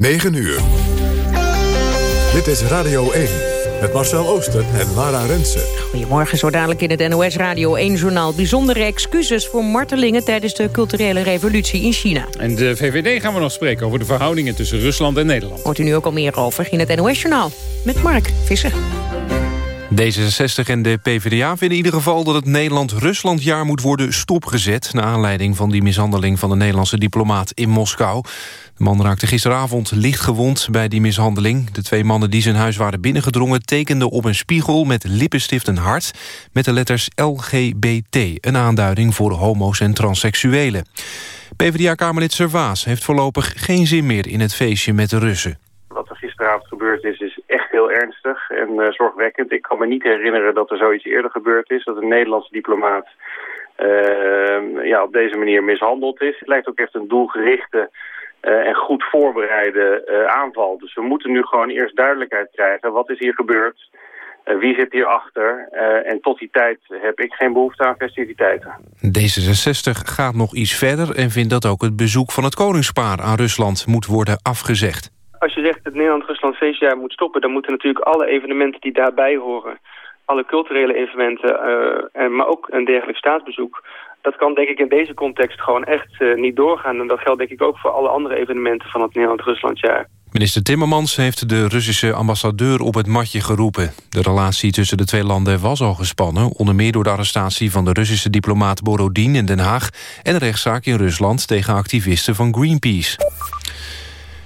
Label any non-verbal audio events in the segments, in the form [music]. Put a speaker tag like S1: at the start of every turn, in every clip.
S1: 9 uur. Dit is Radio 1 met Marcel Oosten en Lara Rensen.
S2: Goedemorgen, zo dadelijk in het NOS Radio 1-journaal. Bijzondere excuses voor martelingen tijdens de culturele revolutie in China.
S3: En de VVD gaan we nog spreken over de verhoudingen tussen Rusland en Nederland.
S2: Hoort u nu ook al meer over in het NOS-journaal. Met Mark Visser.
S4: D66 en de PvdA vinden in ieder geval dat het Nederland-Ruslandjaar moet worden stopgezet... naar aanleiding van die mishandeling van de Nederlandse diplomaat in Moskou. De man raakte gisteravond licht gewond bij die mishandeling. De twee mannen die zijn huis waren binnengedrongen... tekenden op een spiegel met lippenstift en hart... met de letters LGBT, een aanduiding voor homo's en transseksuelen. PvdA-kamerlid Servaas heeft voorlopig geen zin meer in het feestje met de Russen.
S5: Wat er gisteravond gebeurd is, is echt heel ernstig en uh, zorgwekkend. Ik kan me niet herinneren dat er zoiets eerder gebeurd is. Dat een Nederlandse diplomaat uh, ja, op deze manier mishandeld is. Het lijkt ook echt een doelgerichte uh, en goed voorbereide uh, aanval. Dus we moeten nu gewoon eerst duidelijkheid krijgen. Wat is hier gebeurd? Wie zit hierachter? Uh, en tot die tijd heb ik geen behoefte aan festiviteiten.
S4: D66 gaat nog iets verder en vindt dat ook het bezoek van het koningspaar aan Rusland moet worden afgezegd.
S6: Als je zegt het Nederland-Rusland feestjaar moet stoppen... dan moeten natuurlijk alle evenementen die daarbij horen... alle culturele evenementen, uh, en, maar ook een dergelijk staatsbezoek dat kan denk ik in deze context gewoon echt uh, niet doorgaan. En dat geldt denk ik ook voor alle andere evenementen van het Nederland-Ruslandjaar.
S4: Minister Timmermans heeft de Russische ambassadeur op het matje geroepen. De relatie tussen de twee landen was al gespannen... onder meer door de arrestatie van de Russische diplomaat Borodin in Den Haag... en een rechtszaak in Rusland tegen activisten van Greenpeace.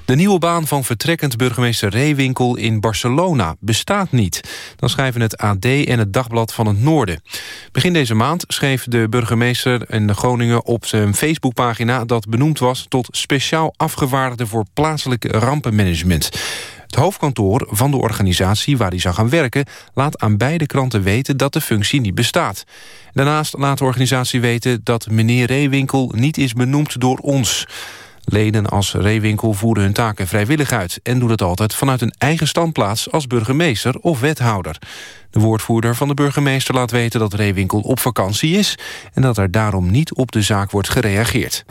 S4: De nieuwe baan van vertrekkend burgemeester Reewinkel in Barcelona bestaat niet. Dan schrijven het AD en het Dagblad van het Noorden. Begin deze maand schreef de burgemeester in Groningen op zijn Facebookpagina... dat benoemd was tot speciaal afgevaardigde voor plaatselijk rampenmanagement. Het hoofdkantoor van de organisatie waar hij zou gaan werken... laat aan beide kranten weten dat de functie niet bestaat. Daarnaast laat de organisatie weten dat meneer Reewinkel niet is benoemd door ons... Leden als Reewinkel voeren hun taken vrijwillig uit... en doen het altijd vanuit een eigen standplaats als burgemeester of wethouder. De woordvoerder van de burgemeester laat weten dat Reewinkel op vakantie is... en dat er daarom niet op de zaak wordt gereageerd.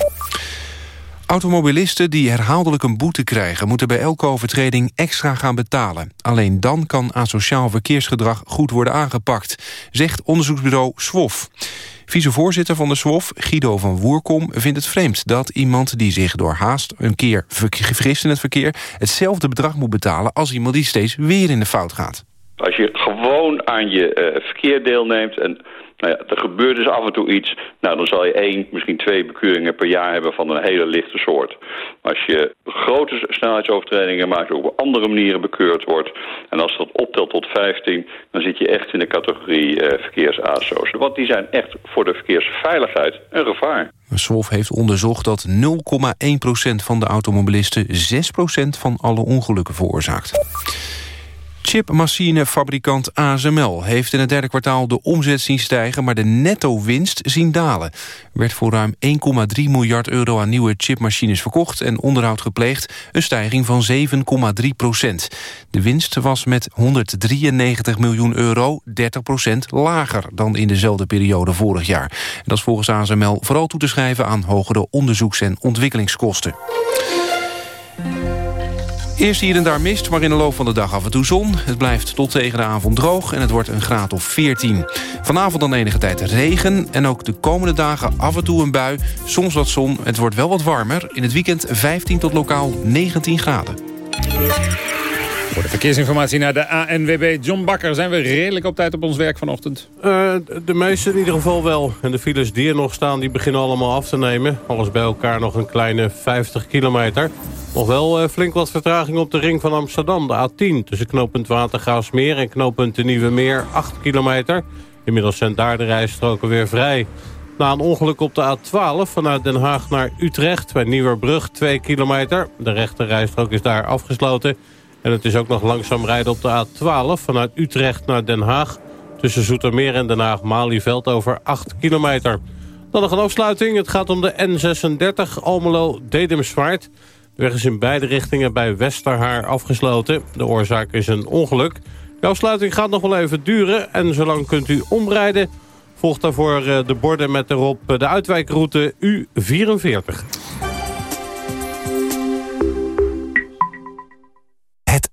S4: Automobilisten die herhaaldelijk een boete krijgen... moeten bij elke overtreding extra gaan betalen. Alleen dan kan asociaal verkeersgedrag goed worden aangepakt... zegt onderzoeksbureau SWOF. Vicevoorzitter van de SWOF, Guido van Woerkom, vindt het vreemd... dat iemand die zich door haast een keer vergist in het verkeer... hetzelfde bedrag moet betalen als iemand die steeds weer in de fout gaat.
S7: Als je gewoon aan je uh, verkeer deelneemt... en nou ja, er gebeurt dus af en toe iets. Nou, dan zal je één, misschien twee bekeuringen per jaar hebben van een hele lichte soort. Als je grote snelheidsovertredingen maakt, op andere manieren bekeurd wordt. En als dat optelt tot 15, dan zit je echt in de categorie uh, verkeersaso's. Want die zijn echt voor de verkeersveiligheid een gevaar.
S4: SWOF heeft onderzocht dat 0,1% van de automobilisten 6% van alle ongelukken veroorzaakt. Chipmachinefabrikant ASML heeft in het derde kwartaal de omzet zien stijgen, maar de netto-winst zien dalen. Er werd voor ruim 1,3 miljard euro aan nieuwe chipmachines verkocht en onderhoud gepleegd, een stijging van 7,3 procent. De winst was met 193 miljoen euro 30 procent lager dan in dezelfde periode vorig jaar. Dat is volgens ASML vooral toe te schrijven aan hogere onderzoeks- en ontwikkelingskosten. Eerst hier en daar mist, maar in de loop van de dag af en toe zon. Het blijft tot tegen de avond droog en het wordt een graad of 14. Vanavond dan enige tijd regen en ook de komende dagen af en toe een bui. Soms wat zon, het wordt wel wat warmer. In het weekend 15 tot lokaal 19 graden.
S3: Voor de verkeersinformatie naar de ANWB John Bakker... zijn we redelijk op tijd op ons werk vanochtend?
S8: Uh, de meeste in ieder geval wel. En de files die er nog staan, die beginnen allemaal af te nemen. Alles bij elkaar nog een kleine 50 kilometer. Nog wel uh, flink wat vertraging op de ring van Amsterdam, de A10. Tussen knooppunt Watergaasmeer en knooppunt de Nieuwe Meer, 8 kilometer. Inmiddels zijn daar de rijstroken weer vrij. Na een ongeluk op de A12 vanuit Den Haag naar Utrecht... bij Nieuwerbrug, 2 kilometer. De rechte rijstrook is daar afgesloten... En het is ook nog langzaam rijden op de A12 vanuit Utrecht naar Den Haag. Tussen Zoetermeer en Den Haag-Malieveld over 8 kilometer. Dan nog een afsluiting. Het gaat om de N36 Almelo-Dedemsvaart. De weg is in beide richtingen bij Westerhaar afgesloten. De oorzaak is een ongeluk. De afsluiting gaat nog wel even duren. En zolang kunt u omrijden. Volgt daarvoor eh, de borden met erop de uitwijkroute U44.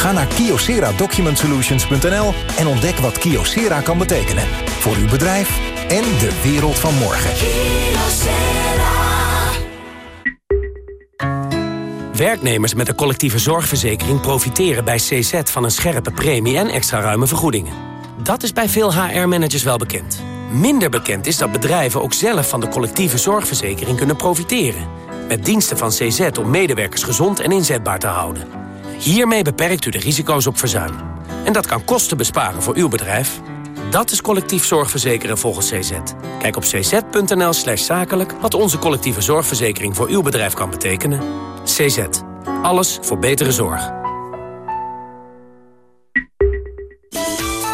S9: Ga naar kyocera-document-solutions.nl en ontdek wat Kyocera kan betekenen. Voor uw bedrijf en de wereld van morgen.
S10: Werknemers met een collectieve zorgverzekering profiteren bij CZ van een scherpe premie en extra ruime vergoedingen. Dat is bij veel HR-managers wel bekend. Minder bekend is dat bedrijven ook zelf van de collectieve zorgverzekering kunnen profiteren. Met diensten van CZ om medewerkers gezond en inzetbaar te houden. Hiermee beperkt u de risico's op verzuim. En dat kan kosten besparen voor uw bedrijf. Dat is collectief zorgverzekeren volgens CZ. Kijk op cz.nl slash zakelijk wat onze collectieve zorgverzekering voor uw bedrijf kan betekenen. CZ. Alles voor betere zorg.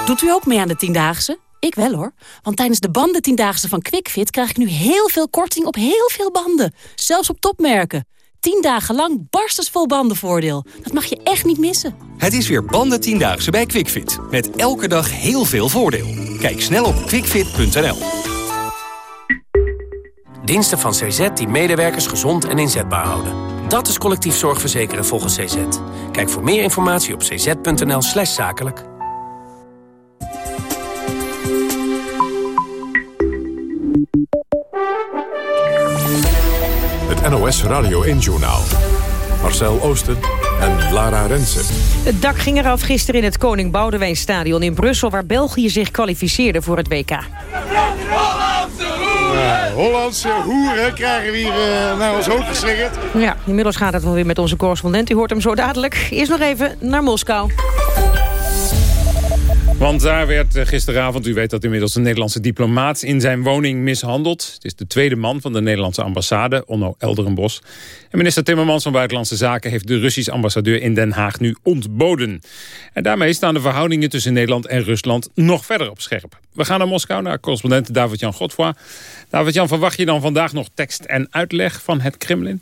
S11: Doet u ook mee aan de Tiendaagse? Ik wel hoor. Want tijdens de banden Tiendaagse van QuickFit... krijg ik nu heel veel korting op heel veel banden. Zelfs op topmerken. 10 dagen lang barstensvol bandenvoordeel. Dat mag je echt niet missen.
S12: Het is weer banden 10 bij QuickFit. Met elke dag heel veel voordeel. Kijk snel op quickfit.nl.
S10: Diensten van CZ die medewerkers gezond en inzetbaar houden. Dat is collectief zorgverzekeren volgens CZ. Kijk voor meer informatie op cz.nl slash zakelijk.
S1: NOS Radio 1-journaal. Marcel Oosten en Lara Rensen.
S2: Het dak ging eraf gisteren in het Koning Boudewijn Stadion in Brussel... waar België zich kwalificeerde voor het WK.
S13: Ja, Hollandse hoeren krijgen we hier uh, naar ons hoofd geslingerd.
S2: Ja, inmiddels gaat het wel weer met onze correspondent. U hoort hem zo dadelijk. Eerst nog even naar Moskou.
S3: Want daar werd eh, gisteravond, u weet dat inmiddels een Nederlandse diplomaat in zijn woning mishandeld. Het is de tweede man van de Nederlandse ambassade, Onno Elderenbos. En minister Timmermans van Buitenlandse Zaken heeft de Russische ambassadeur in Den Haag nu ontboden. En daarmee staan de verhoudingen tussen Nederland en Rusland nog verder op scherp. We gaan naar Moskou, naar correspondent David-Jan Godfroy. David-Jan, verwacht je dan vandaag nog tekst en uitleg van het Kremlin?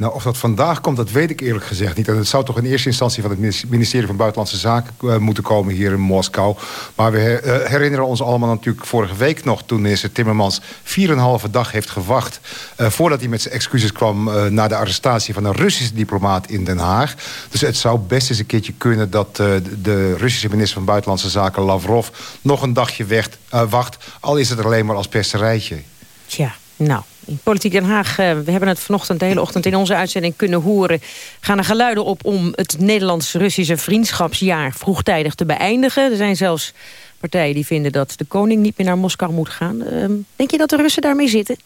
S14: Nou, of dat vandaag komt, dat weet ik eerlijk gezegd niet. En het zou toch in eerste instantie van het ministerie van Buitenlandse Zaken uh, moeten komen hier in Moskou. Maar we uh, herinneren ons allemaal natuurlijk vorige week nog... toen minister Timmermans 4,5 dag heeft gewacht... Uh, voordat hij met zijn excuses kwam naar de arrestatie van een Russische diplomaat in Den Haag. Dus het zou best eens een keertje kunnen dat de Russische minister van Buitenlandse Zaken, Lavrov... nog een dagje wacht, al is het alleen maar als pesterijtje.
S2: Tja, nou, in Politiek Den Haag, eh, we hebben het vanochtend de hele ochtend in onze uitzending kunnen horen... gaan er geluiden op om het Nederlands-Russische vriendschapsjaar vroegtijdig te beëindigen. Er zijn zelfs partijen die vinden dat de koning niet meer naar Moskou moet gaan. Ehm, denk je dat de Russen daarmee zitten?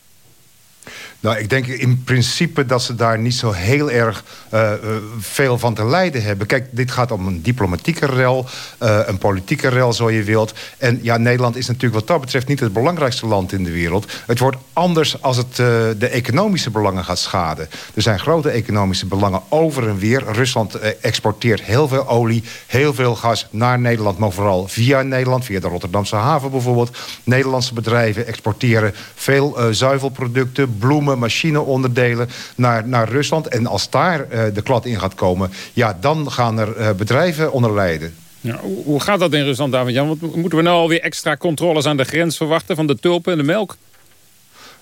S14: Nou, ik denk in principe dat ze daar niet zo heel erg uh, veel van te lijden hebben. Kijk, dit gaat om een diplomatieke rel, uh, een politieke rel, zo je wilt. En ja, Nederland is natuurlijk wat dat betreft niet het belangrijkste land in de wereld. Het wordt anders als het de economische belangen gaat schaden. Er zijn grote economische belangen over en weer. Rusland exporteert heel veel olie, heel veel gas naar Nederland... maar vooral via Nederland, via de Rotterdamse haven bijvoorbeeld. Nederlandse bedrijven exporteren veel zuivelproducten, bloemen machineonderdelen naar, naar Rusland. En als daar uh, de klad in gaat komen, ja, dan gaan er uh, bedrijven onder lijden.
S3: Hoe gaat dat in Rusland, David-Jan? Moeten we nou alweer extra controles aan de grens verwachten... van de tulpen en de melk?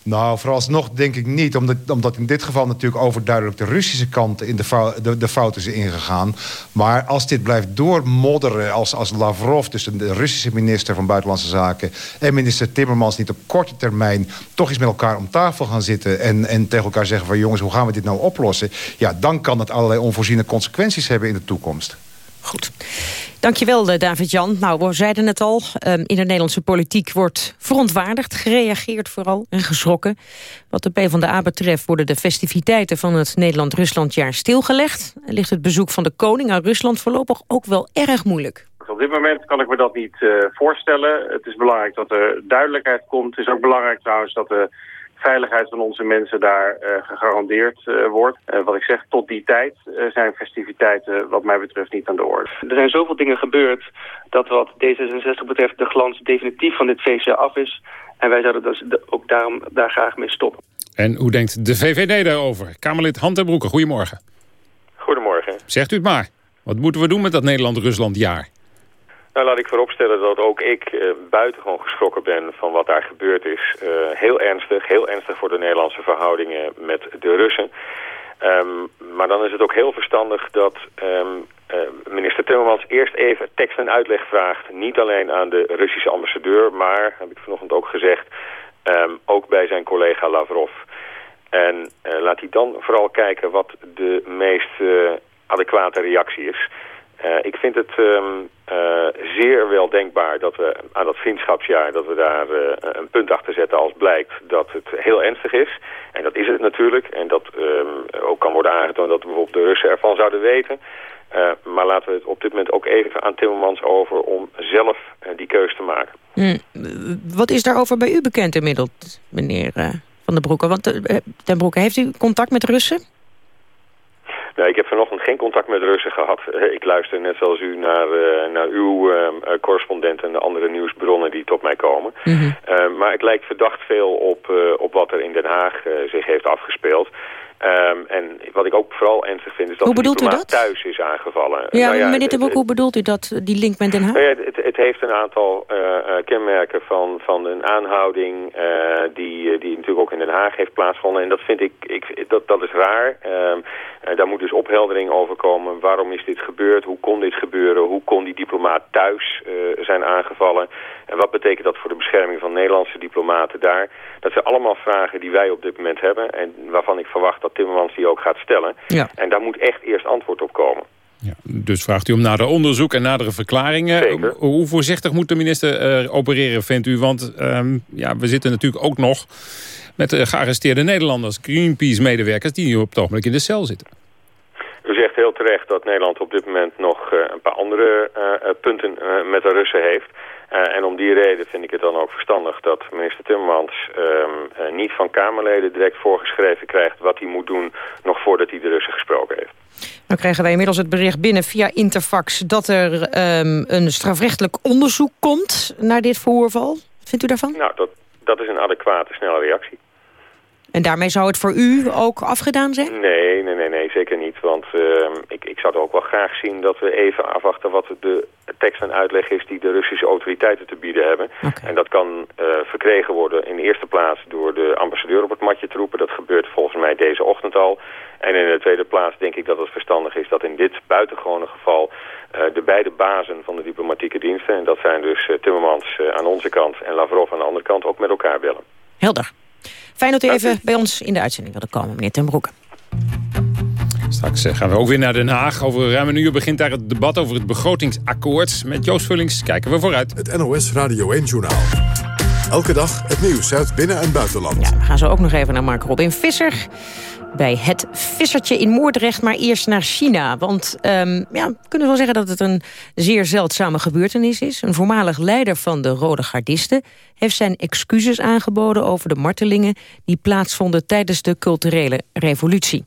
S14: Nou, vooralsnog denk ik niet. Omdat, omdat in dit geval natuurlijk overduidelijk de Russische kant in de, fout, de, is ingegaan. Maar als dit blijft doormodderen, als, als Lavrov, dus de Russische minister van Buitenlandse Zaken... en minister Timmermans niet op korte termijn toch eens met elkaar om tafel gaan zitten... en, en tegen elkaar zeggen van jongens, hoe gaan we dit nou oplossen? Ja, dan kan het allerlei onvoorziene consequenties hebben in de toekomst.
S2: Goed. Dankjewel, eh, David-Jan. Nou, we zeiden het al. Ehm, in de Nederlandse politiek wordt verontwaardigd, gereageerd vooral en geschrokken. Wat de PvdA betreft worden de festiviteiten van het Nederland-Ruslandjaar stilgelegd. Ligt het bezoek van de koning aan Rusland voorlopig ook wel erg moeilijk.
S5: Op dit moment kan ik me dat niet uh, voorstellen. Het is belangrijk dat er duidelijkheid komt. Het is ook belangrijk trouwens dat de veiligheid van onze mensen daar gegarandeerd wordt. wat ik zeg, tot die tijd zijn festiviteiten wat mij betreft niet aan de orde.
S6: Er zijn zoveel dingen gebeurd dat wat D66 betreft de glans definitief van dit feestje af is. En wij zouden dus ook daarom daar graag mee stoppen.
S3: En hoe denkt de VVD daarover? Kamerlid Han Broeke, goedemorgen.
S15: Goedemorgen.
S3: Zegt u het maar. Wat moeten we doen met dat Nederland-Rusland jaar?
S15: Nou, laat ik vooropstellen dat ook ik uh, buitengewoon geschrokken ben van wat daar gebeurd is. Uh, heel ernstig, heel ernstig voor de Nederlandse verhoudingen met de Russen. Um, maar dan is het ook heel verstandig dat um, uh, minister Timmermans eerst even tekst en uitleg vraagt. Niet alleen aan de Russische ambassadeur, maar, heb ik vanochtend ook gezegd, um, ook bij zijn collega Lavrov. En laat hij dan vooral kijken wat de meest adequate reactie is. Ik vind het uh, zeer wel denkbaar dat we aan dat vriendschapsjaar... dat we daar uh, een punt achter zetten als blijkt dat het heel ernstig is. En dat is het natuurlijk. En dat um, ook kan worden aangetoond dat bijvoorbeeld de Russen ervan zouden weten. maar laten we het op dit moment ook even aan Timmermans over... om zelf die keus te maken.
S2: Hmm. Wat is daarover bij u bekend inmiddels, meneer Van der Broeke? Want, Ten Broeke, heeft u contact met Russen?
S15: Nou, ik heb vanochtend geen contact met Russen gehad. Eh, ik luister net zoals u naar, uh, naar uw uh, correspondent en de andere nieuwsbronnen die tot mij komen. Mm -hmm. uh, maar het lijkt verdacht veel op, op wat er in Den Haag zich heeft afgespeeld. Um, en wat ik ook vooral ernstig vind is dat
S2: hoe
S15: de
S2: dat?
S15: thuis is aangevallen.
S2: Ja, nou ja meneer de Broek, hoe bedoelt u dat, die link met Den Haag?
S15: Nou ja, het, het, heeft een aantal uh, kenmerken van, van een aanhouding uh, die, die natuurlijk ook in Den Haag heeft plaatsgevonden. En dat vind ik, ik dat, dat is raar. Um, daar moet dus opheldering over komen. Waarom is dit gebeurd? Hoe kon dit gebeuren? Hoe kon die diplomaat thuis zijn aangevallen? En wat betekent dat voor de bescherming van Nederlandse diplomaten daar? Dat zijn allemaal vragen die wij op dit moment hebben en waarvan ik verwacht dat Timmermans die ook gaat stellen.
S2: Ja.
S15: En daar moet echt eerst antwoord op komen.
S3: Ja, dus vraagt u om nader onderzoek en nadere verklaringen.
S15: Zeker.
S3: Hoe voorzichtig moet de minister uh, opereren, vindt u? Want um, ja, we zitten natuurlijk ook nog met uh, gearresteerde Nederlanders... Greenpeace-medewerkers die nu op het ogenblik in de cel zitten.
S15: U zegt heel terecht dat Nederland op dit moment nog uh, een paar andere punten met de Russen heeft... Uh, en om die reden vind ik het dan ook verstandig dat minister Timmermans um, uh, niet van Kamerleden direct voorgeschreven krijgt wat hij moet doen nog voordat hij de Russen gesproken heeft.
S2: Nou krijgen wij inmiddels het bericht binnen via Interfax dat er um, een strafrechtelijk onderzoek komt naar dit voorval. Vindt u daarvan?
S15: Nou, dat, dat is een adequate, snelle reactie.
S2: En daarmee zou het voor u ook afgedaan zijn?
S15: Nee, nee, nee, nee zeker niet. Want uh, ik, ik zou ook wel graag zien dat we even afwachten wat de tekst en uitleg is die de Russische autoriteiten te bieden hebben.
S2: Okay.
S15: En dat kan uh, verkregen worden in de eerste plaats door de ambassadeur op het matje te roepen. Dat gebeurt volgens mij deze ochtend al. En in de tweede plaats denk ik dat het verstandig is dat in dit buitengewone geval uh, de beide bazen van de diplomatieke diensten, en dat zijn dus uh, Timmermans aan onze kant en Lavrov aan de andere kant, ook met elkaar bellen.
S2: Helder. Fijn dat u even bij ons in de uitzending wilde komen, meneer Ten Broeke.
S3: Straks gaan we ook weer naar Den Haag. Over ruim een uur begint daar het debat over het begrotingsakkoord. Met Joost Vullings kijken we vooruit.
S1: Het NOS Radio 1-journaal. Elke dag het nieuws uit binnen- en buitenland.
S2: Ja, we gaan zo ook nog even naar Mark Robin Visser bij het vissertje in Moordrecht, maar eerst naar China. Want um, ja, we kunnen wel zeggen dat het een zeer zeldzame gebeurtenis is. Een voormalig leider van de Rode Gardisten heeft zijn excuses aangeboden over de martelingen die plaatsvonden tijdens de culturele revolutie.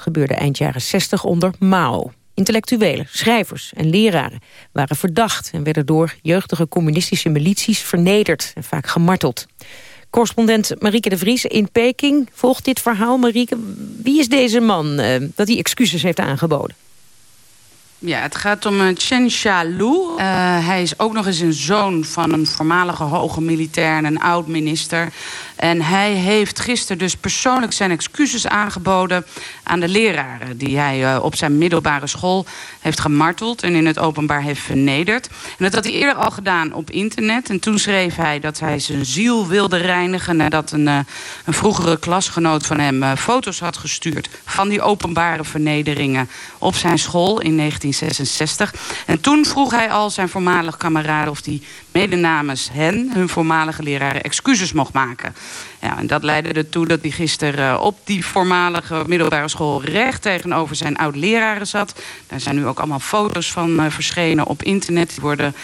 S2: Gebeurde eind jaren 60 onder Mao. Intellectuelen, schrijvers en leraren waren verdacht... en werden door jeugdige communistische milities vernederd en vaak gemarteld. Correspondent Marieke de Vries in Peking volgt dit verhaal. Marieke, wie is deze man uh, dat hij excuses heeft aangeboden?
S16: Ja, het gaat om uh, Chen Xiaolu. Uh, hij is ook nog eens een zoon van een voormalige hoge militair en een oud-minister. En hij heeft gisteren dus persoonlijk zijn excuses aangeboden... aan de leraren die hij uh, op zijn middelbare school heeft gemarteld... en in het openbaar heeft vernederd. En dat had hij eerder al gedaan op internet. En toen schreef hij dat hij zijn ziel wilde reinigen... nadat een, uh, een vroegere klasgenoot van hem uh, foto's had gestuurd... van die openbare vernederingen op zijn school in 1966. En toen vroeg hij al zijn voormalig kameraden... of die mede namens hen, hun voormalige leraren, excuses mocht maken... Ja, en dat leidde ertoe dat hij gisteren op die voormalige middelbare school... recht tegenover zijn oud-leraren zat. Daar zijn nu ook allemaal foto's van verschenen op internet. Die worden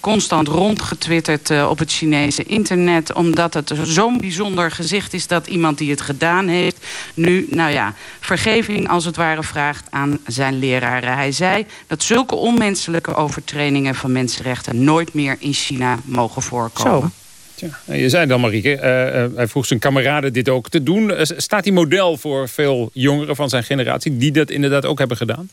S16: constant rondgetwitterd uh, op het Chinese internet... omdat het zo'n bijzonder gezicht is dat iemand die het gedaan heeft... nu, nou ja, vergeving als het ware vraagt aan zijn leraren. Hij zei dat zulke onmenselijke overtredingen van mensenrechten... nooit meer in China mogen voorkomen.
S3: Zo. Ja, je zei dan, Marieke, uh, uh, hij vroeg zijn kameraden dit ook te doen. staat hij model voor veel jongeren van zijn generatie... die dat inderdaad ook hebben gedaan?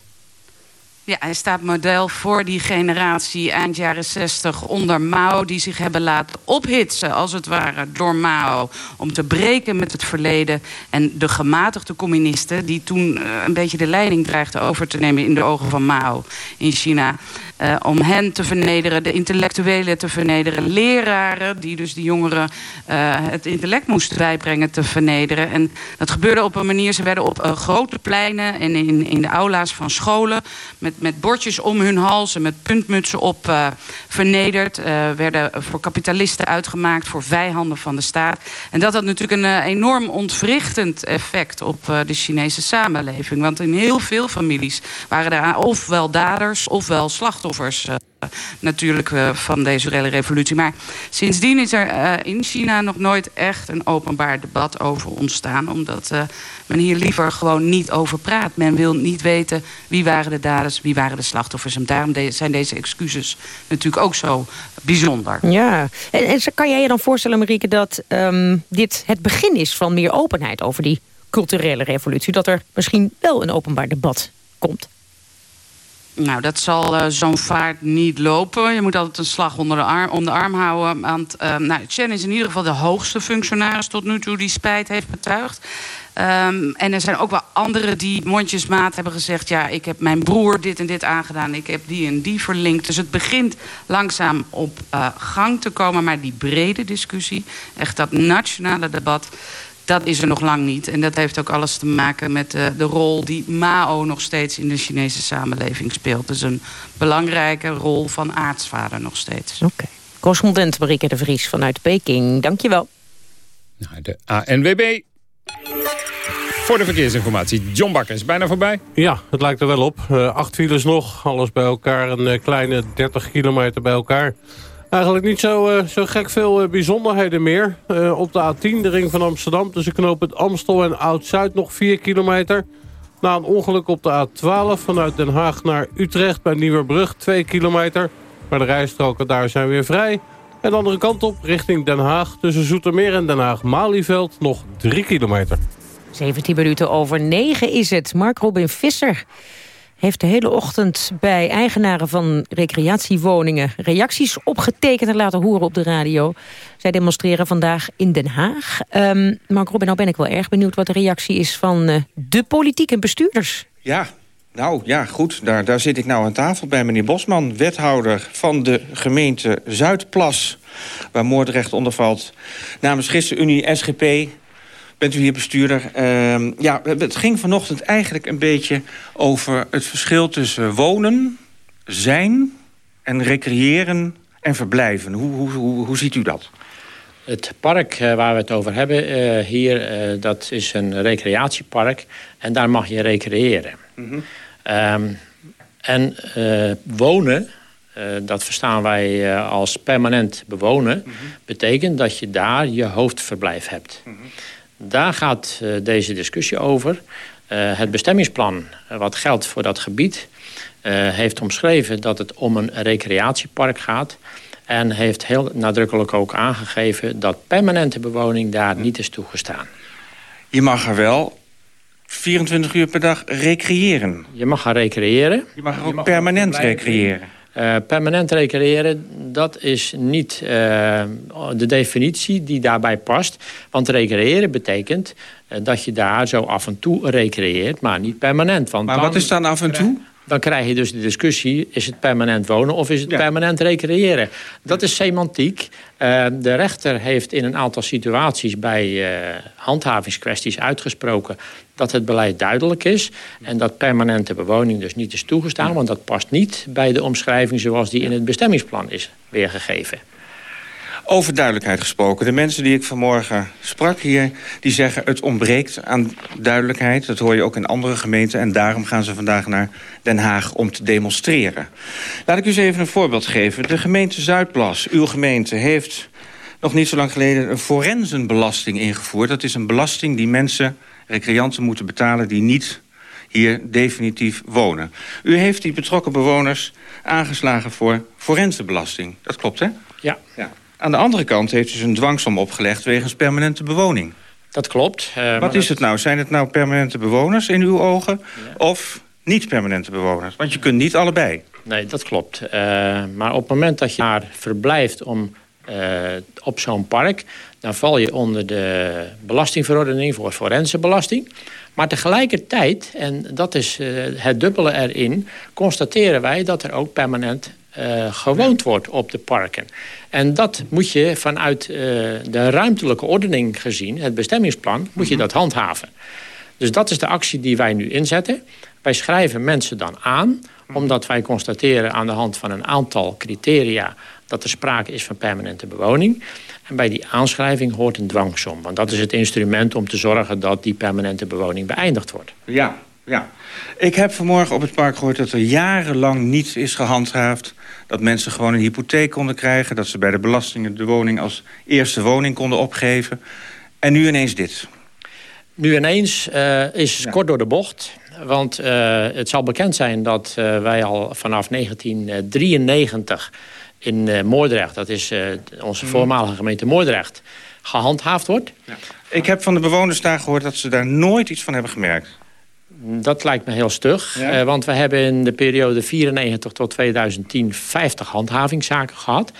S16: Ja, hij staat model voor die generatie eind jaren 60 onder Mao... die zich hebben laten ophitsen, als het ware, door Mao... om te breken met het verleden. En de gematigde communisten, die toen uh, een beetje de leiding dreigden over te nemen... in de ogen van Mao in China... Uh, om hen te vernederen, de intellectuelen te vernederen... leraren, die dus die jongeren uh, het intellect moesten bijbrengen, te vernederen. En dat gebeurde op een manier... ze werden op uh, grote pleinen en in, in de aula's van scholen... met met bordjes om hun hals en met puntmutsen op vernederd. Werden voor kapitalisten uitgemaakt, voor vijanden van de staat. En dat had natuurlijk een enorm ontwrichtend effect op de Chinese samenleving. Want in heel veel families waren er ofwel daders ofwel slachtoffers natuurlijk uh, van deze hele revolutie. Maar sindsdien is er uh, in China nog nooit echt een openbaar debat over ontstaan. Omdat men hier liever gewoon niet over praat. Men wil niet weten wie waren de daders, wie waren de slachtoffers. En daarom zijn deze excuses natuurlijk ook zo bijzonder.
S2: Ja, en, en kan jij je dan voorstellen, Marieke, dat um, dit het begin is van meer openheid over die culturele revolutie? Dat er misschien wel een openbaar debat komt?
S16: Nou, dat zal uh, zo'n vaart niet lopen. Je moet altijd een slag onder de arm, de arm houden. Want uh, nou, Chen is in ieder geval de hoogste functionaris tot nu toe die spijt heeft betuigd. Um, en er zijn ook wel anderen die mondjesmaat hebben gezegd... ja, ik heb mijn broer dit en dit aangedaan, ik heb die en die verlinkt. Dus het begint langzaam op uh, gang te komen. Maar die brede discussie, echt dat nationale debat dat is er nog lang niet. En dat heeft ook alles te maken met de, de rol die Mao nog steeds in de Chinese samenleving speelt. Dus een belangrijke rol van aartsvader nog steeds.
S2: Oké. Okay. Correspondent Marieke de Vries vanuit Peking. Dankjewel.
S3: Nou, de ANWB. Voor de verkeersinformatie. John Bakker is bijna voorbij.
S8: Ja, het lijkt er wel op. Uh, acht files nog. Alles bij elkaar. Een uh, kleine 30 kilometer bij elkaar. Eigenlijk niet zo, uh, zo gek veel uh, bijzonderheden meer. Uh, op de A10, de ring van Amsterdam, tussen knooppunt Amstel en Oud-Zuid nog 4 kilometer. Na een ongeluk op de A12 vanuit Den Haag naar Utrecht bij Nieuwerbrug 2 kilometer. Maar de rijstroken daar zijn weer vrij. En de andere kant op, richting Den Haag, tussen Zoetermeer en Den Haag-Malieveld nog 3 kilometer.
S2: 17 minuten over 9 is het. Mark Robin Visser heeft de hele ochtend bij eigenaren van recreatiewoningen... reacties opgetekend en laten horen op de radio. Zij demonstreren vandaag in Den Haag. Um, Mark Robin, nou ben ik wel erg benieuwd wat de reactie is... van uh, de politiek en bestuurders.
S17: Ja, nou ja, goed. Daar, daar zit ik nou aan tafel bij meneer Bosman... wethouder van de gemeente Zuidplas... waar Moordrecht onder valt. Namens ChristenUnie, SGP bent u hier bestuurder. Uh, ja, het ging vanochtend eigenlijk een beetje over het verschil tussen wonen, zijn en recreëren en verblijven. Hoe, hoe, hoe, hoe ziet u dat?
S18: Het park uh, waar we het over hebben uh, hier, uh, dat is een recreatiepark. En daar mag je recreëren. Mm -hmm. um, en wonen, dat verstaan wij als permanent bewonen... Mm -hmm. betekent dat je daar je hoofdverblijf hebt. Mm -hmm. Daar gaat uh, deze discussie over. Uh, het bestemmingsplan uh, wat geldt voor dat gebied... heeft omschreven dat het om een recreatiepark gaat... en heeft heel nadrukkelijk ook aangegeven... dat permanente bewoning daar niet is toegestaan.
S17: Je mag er wel 24 uur per dag recreëren.
S18: Je mag gaan recreëren.
S17: Je mag er ook mag permanent recreëren.
S18: Uh, permanent recreëren, dat is niet uh, de definitie die daarbij past. Want recreëren betekent uh, dat je daar zo af en toe recreëert, maar niet permanent. Want
S17: maar dan, wat is dan af en toe?
S18: Dan krijg je dus de discussie, is het permanent wonen of is het ja. permanent recreëren? Dat is semantiek. de rechter heeft in een aantal situaties bij handhavingskwesties uitgesproken dat het beleid duidelijk is en dat permanente bewoning dus niet is toegestaan, want dat past niet bij de omschrijving zoals die in het bestemmingsplan is weergegeven.
S17: Over duidelijkheid gesproken. De mensen die ik vanmorgen sprak hier... die zeggen het ontbreekt aan duidelijkheid. Dat hoor je ook in andere gemeenten. En daarom gaan ze vandaag naar Den Haag om te demonstreren. Laat ik u eens even een voorbeeld geven. De gemeente Zuidplas, uw gemeente, heeft nog niet zo lang geleden... een forensenbelasting ingevoerd. Dat is een belasting die mensen, recreanten, moeten betalen... die niet hier definitief wonen. U heeft die betrokken bewoners aangeslagen voor forensenbelasting. Dat klopt, hè?
S18: Ja.
S17: ja. Aan de andere kant heeft u dus een dwangsom opgelegd... wegens permanente bewoning.
S18: Dat klopt. Uh,
S17: Wat is het nou? Zijn het nou permanente bewoners in uw ogen? Of niet permanente bewoners? Want je kunt niet allebei.
S18: Nee, dat klopt. Uh, maar op het moment dat je daar verblijft om, uh, op zo'n park... dan val je onder de belastingverordening voor forensenbelasting. Maar tegelijkertijd, en dat is uh, het dubbele erin... constateren wij dat er ook permanent uh, gewoond wordt op de parken. En dat moet je vanuit uh, de ruimtelijke ordening gezien... het bestemmingsplan, moet je dat handhaven. Dus dat is de actie die wij nu inzetten. Wij schrijven mensen dan aan... omdat wij constateren aan de hand van een aantal criteria... dat er sprake is van permanente bewoning... En bij die aanschrijving hoort een dwangsom. Want dat is het instrument om te zorgen dat die permanente bewoning beëindigd wordt.
S17: Ja, ja. Ik heb vanmorgen op het park gehoord dat er jarenlang niet is gehandhaafd. Dat mensen gewoon een hypotheek konden krijgen. Dat ze bij de belastingen de woning als eerste woning konden opgeven. En nu ineens dit.
S18: Nu ineens uh, is ja. kort door de bocht. Want uh, het zal bekend zijn dat uh, wij al vanaf 1993 in uh, Moordrecht, dat is onze voormalige gemeente Moordrecht, gehandhaafd wordt.
S17: Ja. Ik heb van de bewoners daar gehoord dat ze daar nooit iets van hebben gemerkt.
S18: Dat lijkt me heel stug. Ja. Want we hebben in de periode 94 tot 2010 50 handhavingszaken gehad.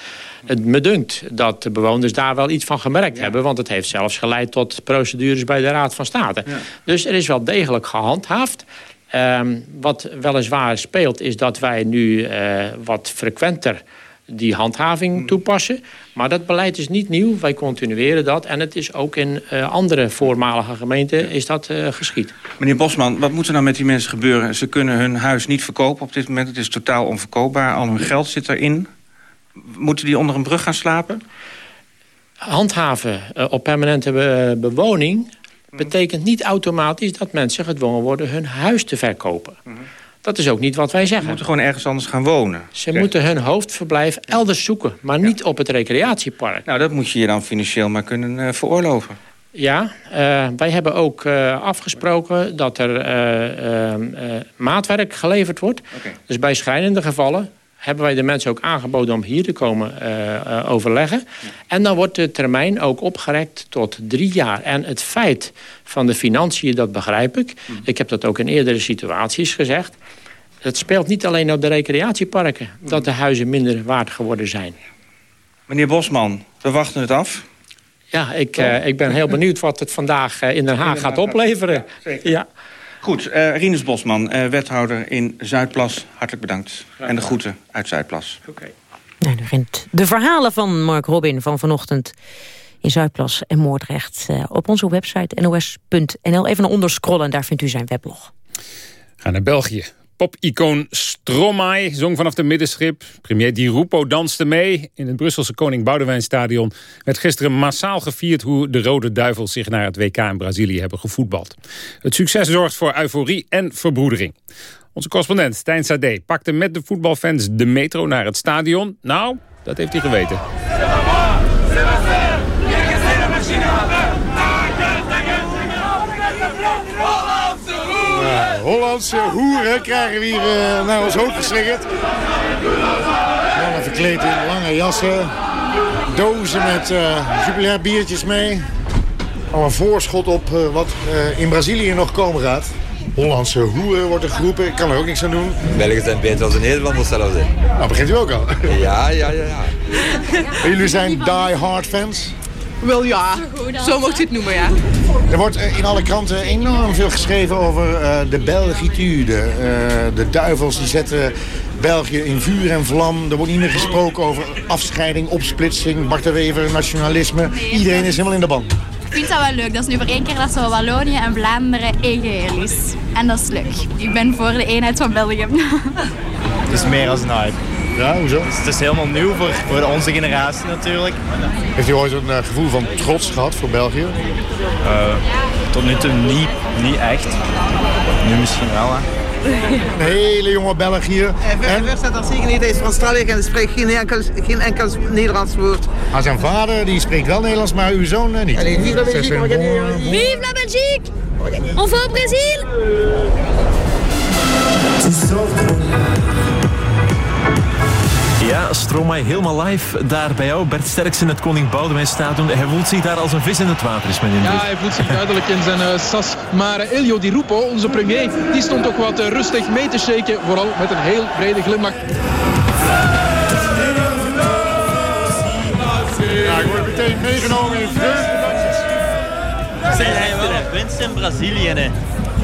S18: Het me dunkt dat de bewoners daar wel iets van gemerkt ja. hebben. Want het heeft zelfs geleid tot procedures bij de Raad van State. Ja. Dus er is wel degelijk gehandhaafd. Um, wat weliswaar speelt is dat wij nu uh, wat frequenter die handhaving toepassen. Maar dat beleid is niet nieuw. Wij continueren dat. En het is ook in uh, andere voormalige gemeenten is dat uh, geschied.
S17: Meneer Bosman, wat moet er nou met die mensen gebeuren? Ze kunnen hun huis niet verkopen op dit moment. Het is totaal onverkoopbaar. Al hun geld zit erin. Moeten die onder een brug gaan slapen?
S18: Handhaven uh, op permanente be bewoning... betekent niet automatisch dat mensen gedwongen worden hun huis te verkopen. Mm -hmm. Dat is ook niet wat wij zeggen. Ze
S17: moeten gewoon ergens anders gaan wonen.
S18: Ze moeten hun hoofdverblijf elders zoeken, maar niet op het recreatiepark.
S17: Nou, dat moet je je dan financieel maar kunnen uh, veroorloven.
S18: Ja, uh, wij hebben ook uh, afgesproken dat er maatwerk geleverd wordt. Okay. Dus bij schrijnende gevallen hebben wij de mensen ook aangeboden om hier te komen uh, overleggen. Ja. En dan wordt de termijn ook opgerekt tot drie jaar. En het feit van de financiën, dat begrijp ik. Mm. Ik heb dat ook in eerdere situaties gezegd. Het speelt niet alleen op de recreatieparken... Mm. dat de huizen minder waard geworden zijn.
S17: Meneer Bosman, we wachten het af.
S18: Ja, ik, uh, ik ben heel benieuwd wat het vandaag in Den Haag, in Den Haag gaat opleveren.
S17: Ja, ja. Goed, uh, Rinus Bosman, uh, wethouder in Zuidplas. Hartelijk bedankt. En de groeten uit Zuidplas.
S18: Oké. Okay.
S2: Nou, de verhalen van Mark Robin van vanochtend in Zuidplas en Moordrecht... Uh, op onze website nos.nl. Even naar onder scrollen, daar vindt u zijn weblog.
S3: Ga naar België. Pop-icoon Stromae zong vanaf de middenschip. Premier Di Rupo danste mee. In het Brusselse Koning Boudewijnstadion werd gisteren massaal gevierd... hoe de Rode Duivels zich naar het WK in Brazilië hebben gevoetbald. Het succes zorgt voor euforie en verbroedering. Onze correspondent Stijn Sade pakte met de voetbalfans de metro naar het stadion. Nou, dat heeft hij geweten.
S13: Hollandse hoeren krijgen we hier uh, naar ons hoofd geslingerd. Mannen verkleed in lange jassen. Dozen met uh, jubilair biertjes mee. Al een voorschot op uh, wat in Brazilië nog komen gaat. Hollandse hoeren wordt er geroepen. Ik kan er ook niks aan doen.
S19: Belgen zijn beter dan de Nederlanders zelfs.
S13: Nou, begint u ook al.
S19: Ja, ja, ja. ja. [laughs]
S13: Jullie zijn die-hard fans?
S20: Wel ja, zo mocht je het noemen, ja.
S13: Er wordt in alle kranten enorm veel geschreven over uh, de Belgitude. Uh, de duivels die zetten België in vuur en vlam. Er wordt niet meer gesproken over afscheiding, opsplitsing, Bart de Wever, nationalisme. Iedereen is helemaal in de band.
S21: Ik vind dat wel leuk. Dat is nu voor één keer dat zo Wallonië en Vlaanderen één geheel is. En dat is leuk. Ik ben voor de eenheid van België. [laughs]
S22: Het is meer als een hype.
S13: Ja, hoezo?
S23: Dus het is helemaal nieuw voor, voor onze generatie natuurlijk.
S13: Heeft u ooit een eh, gevoel van trots gehad voor België?
S23: Uh, tot nu toe niet, niet echt. Nu misschien wel, hè.
S13: Een hele jonge Belg hier.
S22: En Ver staat als zeker niet. Hij is Franstalisch en spreekt geen enkel, geen enkel Nederlands woord.
S13: Maar zijn vader die spreekt wel Nederlands, maar uw zoon eh, niet.
S22: Vive la Belgique.
S21: Vive la Belgique On va au Brésil
S24: Ja, Stromae helemaal live daar bij jou. Bert Sterks in het Koning Boudewijn Stadion. Hij voelt zich daar als een vis in het water, is mijn indruk.
S25: Ja, hij voelt zich duidelijk in zijn uh, sas. Maar uh, Elio Di Rupo, onze premier, die stond ook wat uh, rustig mee te shaken. Vooral met een heel brede glimlach.
S13: Ja, ik word meteen meegenomen in vreugdedansjes.
S23: Zijn hij wel een winst in Brazilië, hè?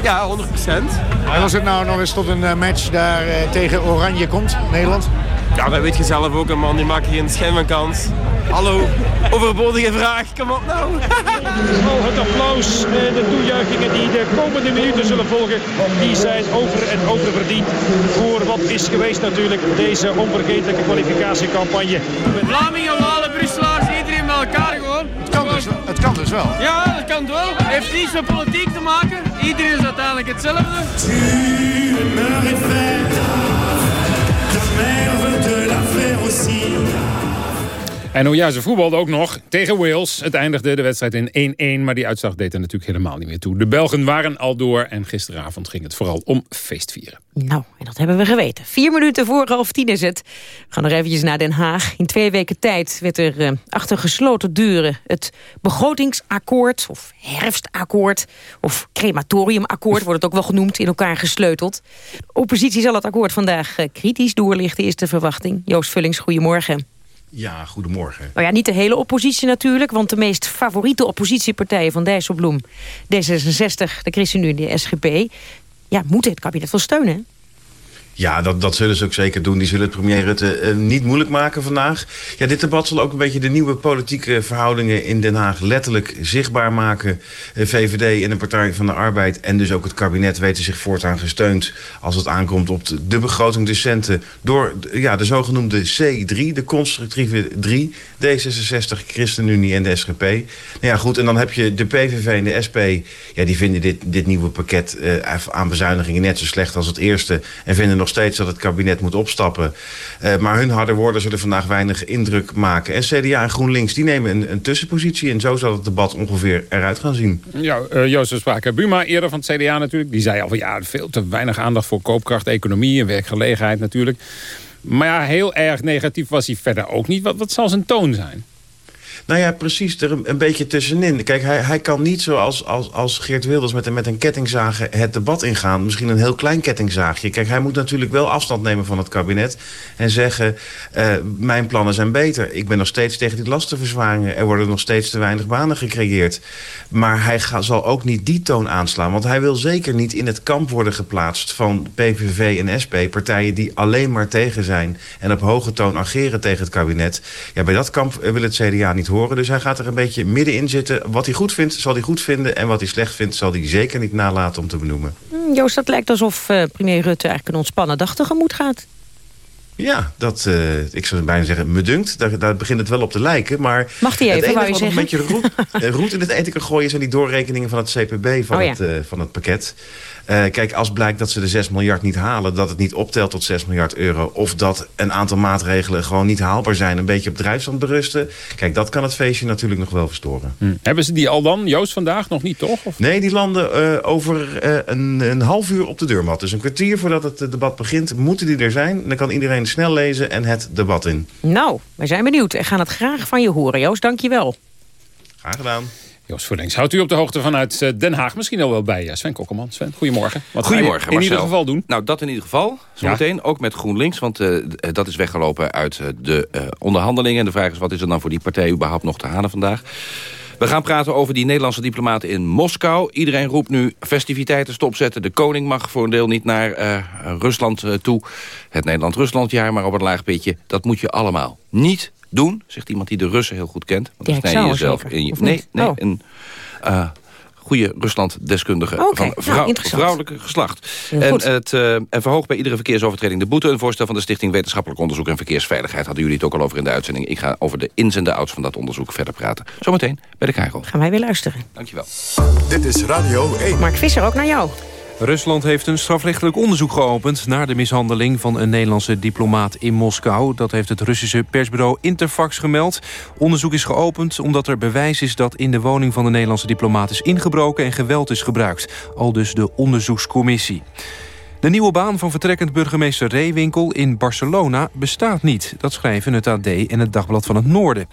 S22: Ja, 100 procent.
S13: En als het nou nog eens tot een match daar tegen Oranje komt, Nederland...
S23: Ja, dat weet je zelf ook, een man die maakt geen schijn van kans. Hallo, overbodige vraag, kom op nou.
S26: Al het applaus en de toejuichingen die de komende minuten zullen volgen, die zijn over en over verdiend voor wat is geweest natuurlijk deze onvergetelijke kwalificatiecampagne.
S22: Vlamingen, Walen, Brusselaars, iedereen bij elkaar gewoon.
S13: Het kan, dus, het kan dus wel.
S22: Ja, dat kan wel. Heeft niets met politiek te maken. Iedereen is uiteindelijk hetzelfde. erro sim.
S3: En hoe ja, ze voetbalden ook nog tegen Wales. Het eindigde de wedstrijd in 1-1, maar die uitslag deed er natuurlijk helemaal niet meer toe. De Belgen waren al door en gisteravond ging het vooral om feestvieren.
S2: Nou, en dat hebben we geweten. Vier minuten voor half tien is het. We gaan nog eventjes naar Den Haag. In twee weken tijd werd er uh, achter gesloten deuren... het begrotingsakkoord, of herfstakkoord... of crematoriumakkoord, wordt het ook wel genoemd... in elkaar gesleuteld. De oppositie zal het akkoord vandaag uh, kritisch doorlichten, is de verwachting. Joost Vullings, goedemorgen.
S27: Ja, goedemorgen.
S2: Nou ja, niet de hele oppositie natuurlijk, want de meest favoriete oppositiepartijen van Dijsselbloem, D66, de ChristenUnie, de SGP, ja, moeten het kabinet wel steunen.
S27: Ja, dat, dat zullen ze ook zeker doen. Die zullen het premier Rutte uh, niet moeilijk maken vandaag. Ja, dit debat zal ook een beetje de nieuwe politieke verhoudingen in Den Haag letterlijk zichtbaar maken. Uh, VVD en de Partij van de Arbeid en dus ook het kabinet weten zich voortaan gesteund als het aankomt op de, de begroting door ja, de zogenoemde C3, de constructieve 3, D66, ChristenUnie en de SGP. Nou ja, goed, en dan heb je de PVV en de SP, ja, die vinden dit, dit nieuwe pakket uh, aan bezuinigingen net zo slecht als het eerste en vinden nog steeds dat het kabinet moet opstappen. Uh, maar hun harde woorden zullen vandaag weinig indruk maken. En CDA en GroenLinks die nemen een, tussenpositie. En zo zal het debat ongeveer eruit gaan zien.
S3: Ja, uh, spraken Buma eerder van het CDA natuurlijk. Die zei al van ja, veel te weinig aandacht voor koopkracht, economie en werkgelegenheid natuurlijk. Maar ja, heel erg negatief was hij verder ook niet. Wat, wat zal zijn toon zijn?
S27: Nou ja, precies, er een, beetje tussenin. Kijk, hij, hij kan niet zoals als, als Geert Wilders met, met een kettingzaag het debat ingaan. Misschien een heel klein kettingzaagje. Kijk, hij moet natuurlijk wel afstand nemen van het kabinet. En zeggen, uh, mijn plannen zijn beter. Ik ben nog steeds tegen die lastenverzwaringen. Er worden nog steeds te weinig banen gecreëerd. Maar hij zal ook niet die toon aanslaan. Want hij wil zeker niet in het kamp worden geplaatst van PVV en SP. Partijen die alleen maar tegen zijn. En op hoge toon ageren tegen het kabinet. Ja, bij dat kamp wil het CDA niet. Dus hij gaat er een beetje middenin zitten. Wat hij goed vindt, zal hij goed vinden. En wat hij slecht vindt, zal hij zeker niet nalaten om te benoemen.
S2: Joost, dat lijkt alsof uh, premier Rutte eigenlijk een ontspannen dag tegemoet gaat.
S27: Ja, dat, uh, ik zou bijna zeggen, me dunkt. Daar, daar begint het wel op te lijken. Maar
S2: Mag die even,
S27: het
S2: je zeggen?
S27: een beetje roet, [laughs] roet in het eten kan gooien... zijn die doorrekeningen van het CPB van,
S2: Oh ja.
S27: het, uh, van het pakket. Uh, kijk, als blijkt dat ze de 6 miljard niet halen... dat het niet optelt tot 6 miljard euro... of dat een aantal maatregelen gewoon niet haalbaar zijn... een beetje op drijfstand berusten... kijk, dat kan het feestje natuurlijk nog wel verstoren.
S3: Hm. Hebben ze die al dan, Joost, vandaag? Nog niet, toch? Of?
S27: Nee, die landen uh, over uh, een, een, half uur op de deurmat. Dus een kwartier voordat het debat begint, moeten die er zijn. Dan kan iedereen snel lezen en het debat in.
S2: Nou, wij zijn benieuwd en gaan het graag van je horen. Joost, dank je wel.
S27: Graag gedaan.
S3: Joost Vollings, houdt u op de hoogte vanuit eh, Den Haag. Misschien al wel bij Sven Kokkelman. Sven, goedemorgen. Wat
S28: goedemorgen,
S3: ga je in
S28: Marcel.
S3: ieder geval doen?
S28: Nou, dat in ieder geval. Zometeen ja. ook met GroenLinks. Want uh, dat is weggelopen uit uh, de onderhandelingen. En de vraag is, wat is er dan voor die partij überhaupt nog te halen vandaag? We gaan praten over die Nederlandse diplomaten in Moskou. Iedereen roept nu festiviteiten stopzetten. De koning mag voor een deel niet naar uh, Rusland toe. Het Nederland-Ruslandjaar, maar op een laag pitje. Dat moet je allemaal niet doen, zegt iemand die de Russen heel goed kent. Want dan snij je jezelf in je... Nee, nee,
S2: oh.
S28: een, uh, goede Rusland-deskundige van
S2: nou,
S28: vrou-
S2: interessant.
S28: vrouwelijke geslacht. En, het, eh, en verhoogt bij iedere verkeersovertreding de boete. Een voorstel van de Stichting Wetenschappelijk Onderzoek en Verkeersveiligheid. Hadden jullie het ook al over in de uitzending. Ik ga over de ins en de outs van dat onderzoek verder praten. Zometeen bij de Cairo.
S2: Gaan wij weer luisteren.
S28: Dankjewel.
S1: Dit is Radio 1.
S2: Mark Visser, ook naar jou.
S4: Rusland heeft een strafrechtelijk onderzoek geopend... naar de mishandeling van een Nederlandse diplomaat in Moskou. Dat heeft het Russische persbureau Interfax gemeld. Onderzoek is geopend omdat er bewijs is... dat in de woning van de Nederlandse diplomaat is ingebroken... en geweld is gebruikt. Al dus de onderzoekscommissie. De nieuwe baan van vertrekkend burgemeester Reewinkel in Barcelona bestaat niet. Dat schrijven het AD en het Dagblad van het Noorden.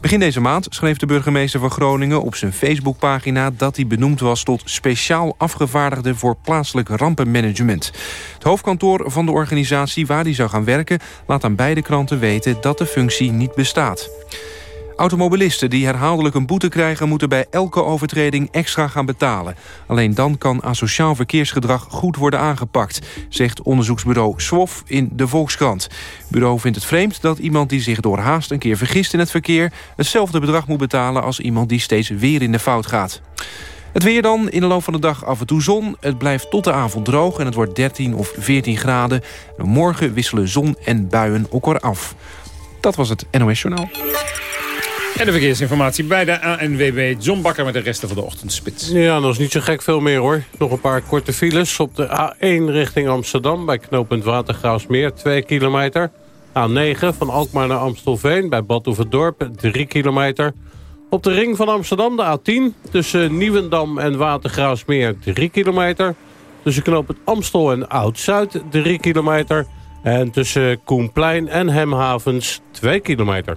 S4: Begin deze maand schreef de burgemeester van Groningen op zijn Facebookpagina... dat hij benoemd was tot speciaal afgevaardigde voor plaatselijk rampenmanagement. Het hoofdkantoor van de organisatie waar hij zou gaan werken... laat aan beide kranten weten dat de functie niet bestaat. Automobilisten die herhaaldelijk een boete krijgen... moeten bij elke overtreding extra gaan betalen. Alleen dan kan asociaal verkeersgedrag goed worden aangepakt... zegt onderzoeksbureau SWOF in de Volkskrant. Het bureau vindt het vreemd dat iemand die zich door haast een keer vergist in het verkeer... hetzelfde bedrag moet betalen als iemand die steeds weer in de fout gaat. Het weer dan, in de loop van de dag af en toe zon. Het blijft tot de avond droog en het wordt 13 of 14 graden. En morgen wisselen zon en buien elkaar af. Dat was het NOS Journaal.
S3: En de verkeersinformatie bij de ANWB. John Bakker met de resten van de ochtendspits.
S8: Ja, dat is niet zo gek veel meer hoor. Nog een paar korte files op de A1 richting Amsterdam... bij knooppunt Watergraafsmeer, 2 kilometer. A9 van Alkmaar naar Amstelveen bij Bad Oeverdorp, 3 kilometer. Op de ring van Amsterdam, de A10, tussen Nieuwendam en Watergraafsmeer, 3 kilometer. Tussen knooppunt Amstel en Oud-Zuid, 3 kilometer. En tussen Koenplein en Hemhavens, 2 kilometer.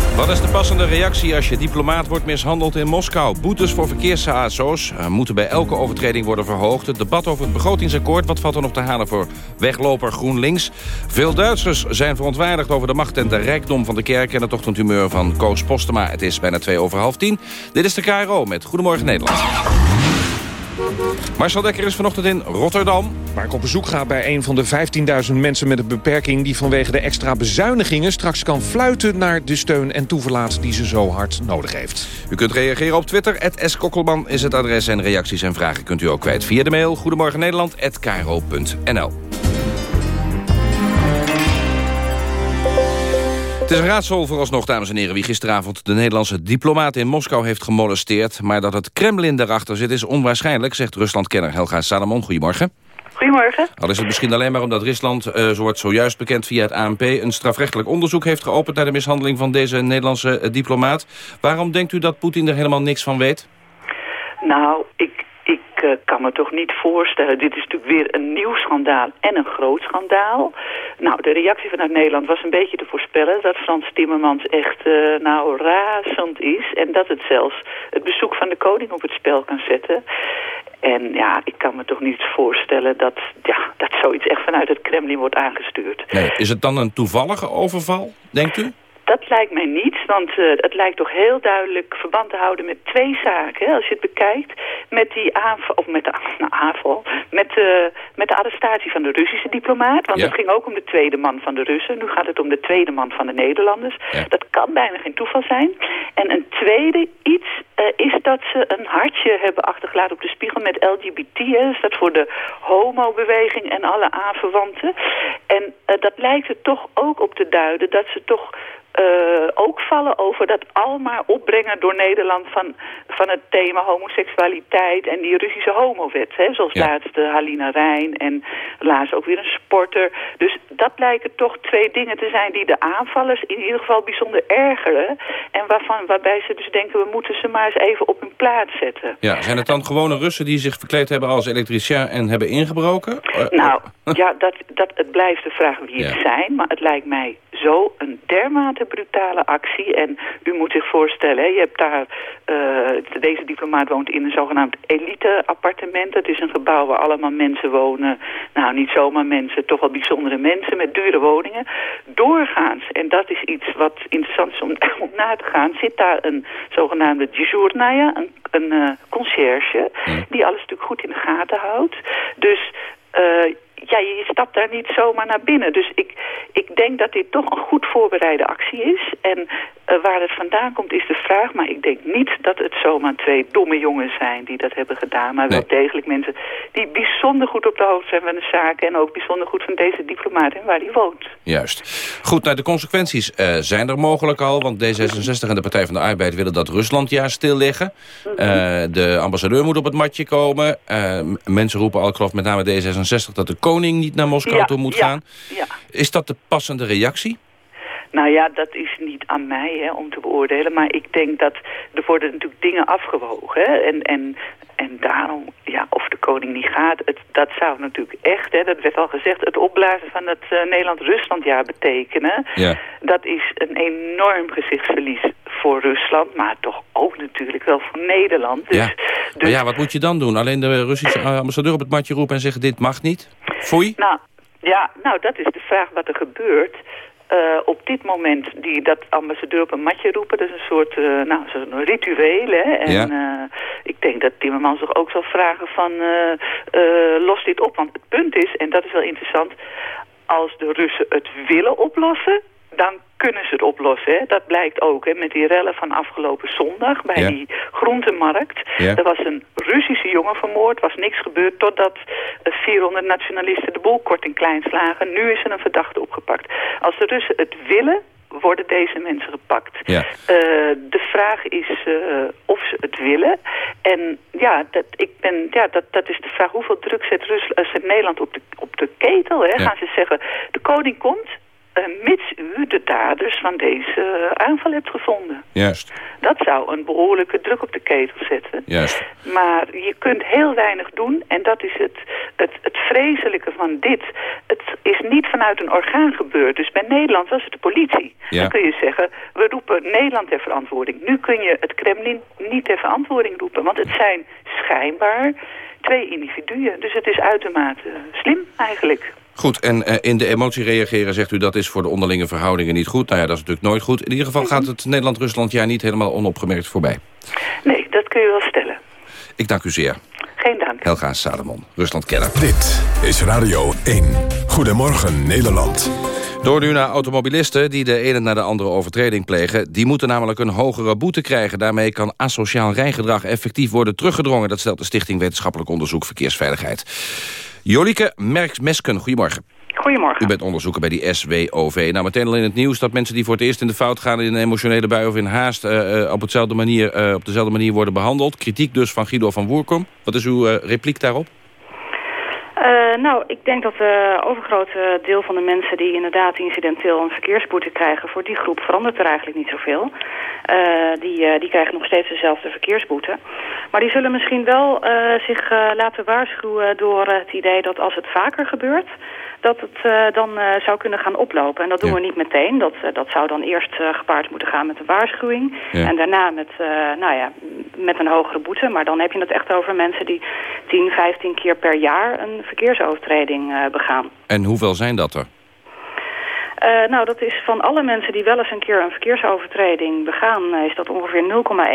S28: Wat is de passende reactie als je diplomaat wordt mishandeld in Moskou? Boetes voor verkeers-ASO's eh, moeten bij elke overtreding worden verhoogd. Het debat over het begrotingsakkoord, wat valt er nog te halen voor wegloper GroenLinks? Veel Duitsers zijn verontwaardigd over de macht en de rijkdom van de kerk... en het ochtendhumeur van Koos Postema. Het is bijna twee over half tien. Dit is de KRO met Goedemorgen Nederland. Marcel Dekker is vanochtend in Rotterdam.
S29: Waar ik op bezoek ga bij een van de 15.000 mensen met een beperking... die vanwege de extra bezuinigingen straks kan fluiten naar de steun en toeverlaat die ze zo hard nodig heeft.
S28: U kunt reageren op Twitter. @skokkelman is het adres en reacties en vragen kunt u ook kwijt via de mail. Goedemorgen Nederland Het is een raadsel vooralsnog, dames en heren... wie gisteravond de Nederlandse diplomaat in Moskou heeft gemolesteerd. Maar dat het Kremlin daarachter zit is onwaarschijnlijk... zegt Ruslandkenner Helga Salomon. Goedemorgen.
S30: Goedemorgen.
S28: Al is het misschien alleen maar omdat Rusland, eh, zo wordt zojuist bekend via het ANP... een strafrechtelijk onderzoek heeft geopend naar de mishandeling van deze Nederlandse eh, diplomaat. Waarom denkt u dat Poetin er helemaal niks van weet?
S30: Nou, ik, ik eh, kan me toch niet voorstellen. Dit is natuurlijk weer een nieuw schandaal en een groot schandaal. Nou, de reactie vanuit Nederland was een beetje te voorspellen... dat Frans Timmermans echt eh, nou razend is... en dat het zelfs het bezoek van de koning op het spel kan zetten. En ja, ik kan me toch niet voorstellen dat, ja, dat zoiets echt vanuit het Kremlin wordt aangestuurd.
S28: Is het dan een toevallige overval, denkt u?
S30: Dat lijkt mij niet, want uh, het lijkt toch heel duidelijk verband te houden met twee zaken. Hè, als je het bekijkt, met die aanval, of met de [laughs] nou, aanval, met, uh, met de arrestatie van de Russische diplomaat. Want Ja. het ging ook om de tweede man van de Russen. Nu gaat het om de tweede man van de Nederlanders. Dat kan bijna geen toeval zijn. En een tweede iets uh, is dat ze een hartje hebben achtergelaten op de spiegel met LGBT. Hè. Dat staat voor de homobeweging en alle aanverwanten. En dat lijkt er toch ook op te duiden dat ze toch uh, ook vallen over dat almaar opbrengen door Nederland van, van het thema homoseksualiteit en die Russische homowet. Hè? Zoals
S28: Ja.
S30: laatst uh, Halina Rijn en laatst ook weer een sporter. Dus dat lijken toch twee dingen te zijn die de aanvallers in ieder geval bijzonder ergeren. En waarvan, waarbij ze dus denken we moeten ze maar eens even op hun plaats zetten.
S28: Ja, zijn het dan gewone Russen die zich verkleed hebben als elektricien en hebben ingebroken? Eh,
S30: Nou, [laughs] ja, dat, dat, het blijft de vraag wie het
S28: Ja.
S30: zijn. Maar het lijkt mij zo een dermate brutale actie. En u moet zich voorstellen, je hebt daar, eh, deze diplomaat woont in een zogenaamd elite-appartement. Dat is een gebouw waar allemaal mensen wonen. Nou, niet zomaar mensen, toch wel bijzondere mensen met dure woningen. Doorgaans, en dat is iets wat interessant is om, [coughs] na te gaan, zit daar een zogenaamde djournaya, een, een eh, conciërge, die alles natuurlijk goed in de gaten houdt. Dus... Eh, ja, je stapt daar niet zomaar naar binnen. Dus ik, ik denk dat dit toch een goed voorbereide actie is. En uh, waar het vandaan komt is de vraag. Maar ik denk niet dat het zomaar twee domme jongens zijn die dat hebben gedaan. Maar wel degelijk mensen die bijzonder goed op de hoogte zijn van de zaken. En ook bijzonder goed van deze diplomaat en waar hij woont.
S28: Juist. Goed, nou de consequenties uh, zijn er mogelijk al. Want D66 en de Partij van de Arbeid willen dat Rusland jaar stilleggen. Mm -hmm. uh, de ambassadeur moet op het matje komen. mensen roepen al, ik geloof met name D66 dat de koning niet naar Moskou
S30: ja,
S28: toe moet
S30: ja,
S28: gaan.
S30: Ja.
S28: Is dat de passende reactie?
S30: Nou ja, dat is niet aan mij hè, om te beoordelen. Maar ik denk dat er worden natuurlijk dingen afgewogen. Hè? En, en, en daarom, ja, of de koning niet gaat, het, dat zou natuurlijk echt, hè, dat werd al gezegd, het opblazen van het uh, Nederland-Ruslandjaar betekenen.
S28: Ja.
S30: Dat is een enorm gezichtsverlies voor Rusland, maar toch ook natuurlijk wel voor Nederland. Dus,
S28: ja. Dus... Maar ja, wat moet je dan doen? Alleen de Russische ambassadeur op het matje roepen en zeggen dit mag niet? Foei?
S30: Nou, ja, nou dat is de vraag wat er gebeurt. Uh, op dit moment die dat ambassadeur op een matje roepen, dat is een soort uh, nou, zo'n ritueel. Hè? En
S28: ja.
S30: uh, ik denk dat Timmermans zich ook zal vragen van los dit op. Want het punt is, en dat is wel interessant, als de Russen het willen oplossen, dan kunnen ze het oplossen. Hè? Dat blijkt ook hè, met die rellen van afgelopen zondag bij
S28: Ja.
S30: die groentemarkt.
S28: Ja.
S30: Er was een Russische jongen vermoord, was niks gebeurd totdat eh, 400 nationalisten de boel kort en klein slagen. Nu is er een verdachte opgepakt. Als de Russen het willen, worden deze mensen gepakt.
S28: Ja.
S30: Uh, de vraag is uh, of ze het willen. En ja, dat, ik ben, ja dat, dat is de vraag. Hoeveel druk zet, Rus, uh, zet Nederland op de, op de ketel? Hè?
S28: Ja.
S30: Gaan ze zeggen, de koning komt... Uh, mits u de daders van deze aanval hebt gevonden.
S28: Juist,
S30: Dat zou een behoorlijke druk op de ketel zetten.
S28: juist.
S30: Maar je kunt heel weinig doen en dat is het, het, het vreselijke van dit. Het is niet vanuit een orgaan gebeurd. Dus bij Nederland was het de politie.
S28: Ja.
S30: Dan kun je zeggen, we roepen Nederland ter verantwoording. Nu kun je het Kremlin niet ter verantwoording roepen. Want het zijn schijnbaar twee individuen. Dus het is uitermate slim eigenlijk.
S28: Goed, en uh, in de emotie reageren zegt u dat is voor de onderlinge verhoudingen niet goed. Nou ja, dat is natuurlijk nooit goed. In ieder geval gaat het Nederland-Rusland jaar niet helemaal onopgemerkt voorbij.
S30: Nee, dat kun je wel stellen.
S28: Ik dank u zeer.
S30: Geen dank.
S28: Helga Salomon, Rusland kennen.
S1: Dit is Radio 1. Goedemorgen Nederland.
S28: Door nu naar automobilisten die de ene na de andere overtreding plegen. Die moeten namelijk een hogere boete krijgen. Daarmee kan asociaal rijgedrag effectief worden teruggedrongen. Dat stelt de Stichting Wetenschappelijk Onderzoek Verkeersveiligheid. Jolike Merks-Mesken, goedemorgen.
S31: Goedemorgen.
S28: U bent onderzoeker bij die SWOV. Nou, meteen al in het nieuws dat mensen die voor het eerst in de fout gaan... in een emotionele bui of in haast uh, uh, op, hetzelfde manier, uh, op dezelfde manier worden behandeld. Kritiek dus van Guido van Woerkom. Wat is uw repliek daarop?
S31: Uh, nou, ik denk dat het overgrote deel van de mensen die inderdaad incidenteel een verkeersboete krijgen, voor die groep verandert er eigenlijk niet zoveel. Uh, die, uh, die krijgen nog steeds dezelfde verkeersboete. Maar die zullen misschien wel zich laten waarschuwen door het idee dat als het vaker gebeurt, dat het dan zou kunnen gaan oplopen. En dat doen
S28: ja.
S31: we niet meteen. Dat, dat zou dan eerst gepaard moeten gaan met een waarschuwing.
S28: Ja.
S31: En daarna met, nou ja, met een hogere boete. Maar dan heb je het echt over mensen die 10, 15 keer per jaar een verkeersovertreding begaan.
S28: En hoeveel zijn dat er?
S31: Uh, nou, dat is van alle mensen die wel eens een keer een verkeersovertreding begaan... Is dat ongeveer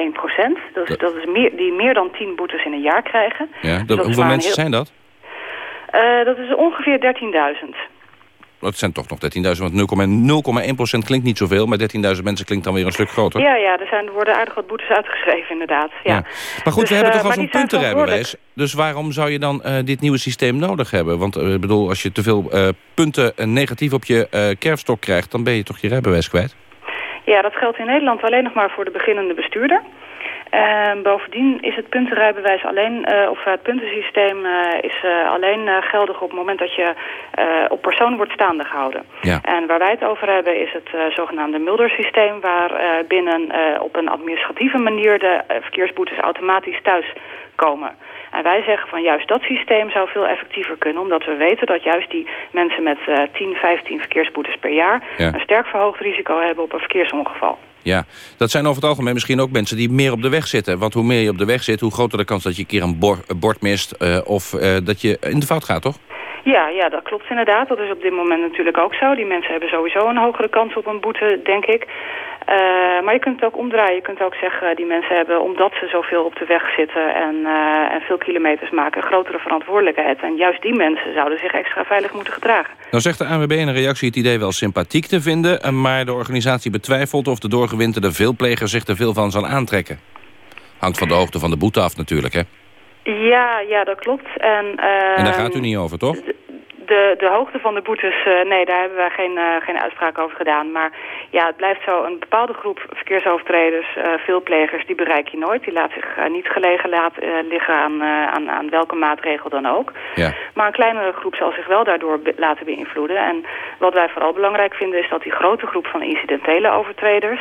S31: 0,1 procent. Dat, dat... dat, is meer, die meer dan 10 boetes in een jaar krijgen.
S28: Ja, dat,
S31: dus
S28: hoeveel mensen heel... zijn dat?
S31: Uh, dat is ongeveer 13.000.
S28: Dat zijn toch nog 13.000, want 0,1 procent klinkt niet zoveel... maar 13.000 mensen klinkt dan weer een stuk groter.
S31: Ja, ja er, zijn, er worden aardig wat boetes uitgeschreven, inderdaad. Ja. ja.
S28: Maar goed,
S31: dus,
S28: we hebben toch
S31: uh,
S28: al zo'n puntenrijbewijs. Dus waarom zou je dan uh, dit nieuwe systeem nodig hebben? Want ik bedoel, als je te veel punten negatief op je kerfstok krijgt... dan ben je toch je rijbewijs kwijt?
S31: Ja, dat geldt in Nederland alleen nog maar voor de beginnende bestuurder. Uh, bovendien is het puntenrijbewijs alleen, uh, of het puntensysteem uh, is alleen geldig op het moment dat je op persoon wordt staande gehouden.
S28: Ja.
S31: En waar wij het over hebben is het zogenaamde Mulder-systeem, waar binnen op een administratieve manier de verkeersboetes automatisch thuis komen. En wij zeggen van juist dat systeem zou veel effectiever kunnen. Omdat we weten dat juist die mensen met uh, 10, 15 verkeersboetes per jaar...
S28: Ja.
S31: een sterk verhoogd risico hebben op een verkeersongeval.
S28: Ja, dat zijn over het algemeen misschien ook mensen die meer op de weg zitten. Want hoe meer je op de weg zit, hoe groter de kans dat je een keer een, bor- een bord mist... eh, of eh, dat je in de fout gaat, toch?
S31: Ja, ja, dat klopt inderdaad. Dat is op dit moment natuurlijk ook zo. Die mensen hebben sowieso een hogere kans op een boete, denk ik. Uh, maar je kunt het ook omdraaien. Je kunt ook zeggen, die mensen hebben, omdat ze zoveel op de weg zitten en, uh, en veel kilometers maken, grotere verantwoordelijkheid. En juist die mensen zouden zich extra veilig moeten gedragen.
S28: Nou zegt de ANWB in een reactie het idee wel sympathiek te vinden, maar de organisatie betwijfelt of de doorgewinterde veelpleger zich er veel van zal aantrekken. Hangt van de hoogte van de boete af natuurlijk, hè?
S31: Ja, ja, dat klopt. En, uh,
S28: en daar gaat u niet over, toch?
S31: De, de hoogte van de boetes, uh, nee, daar hebben wij geen, uh, geen uitspraak over gedaan. Maar ja, het blijft zo, een bepaalde groep verkeersovertreders, uh, veelplegers, die bereik je nooit. Die laat zich niet gelegen laat, liggen aan, aan, aan welke maatregel dan ook.
S28: Ja.
S31: Maar een kleinere groep zal zich wel daardoor be laten beïnvloeden. En wat wij vooral belangrijk vinden is dat die grote groep van incidentele overtreders...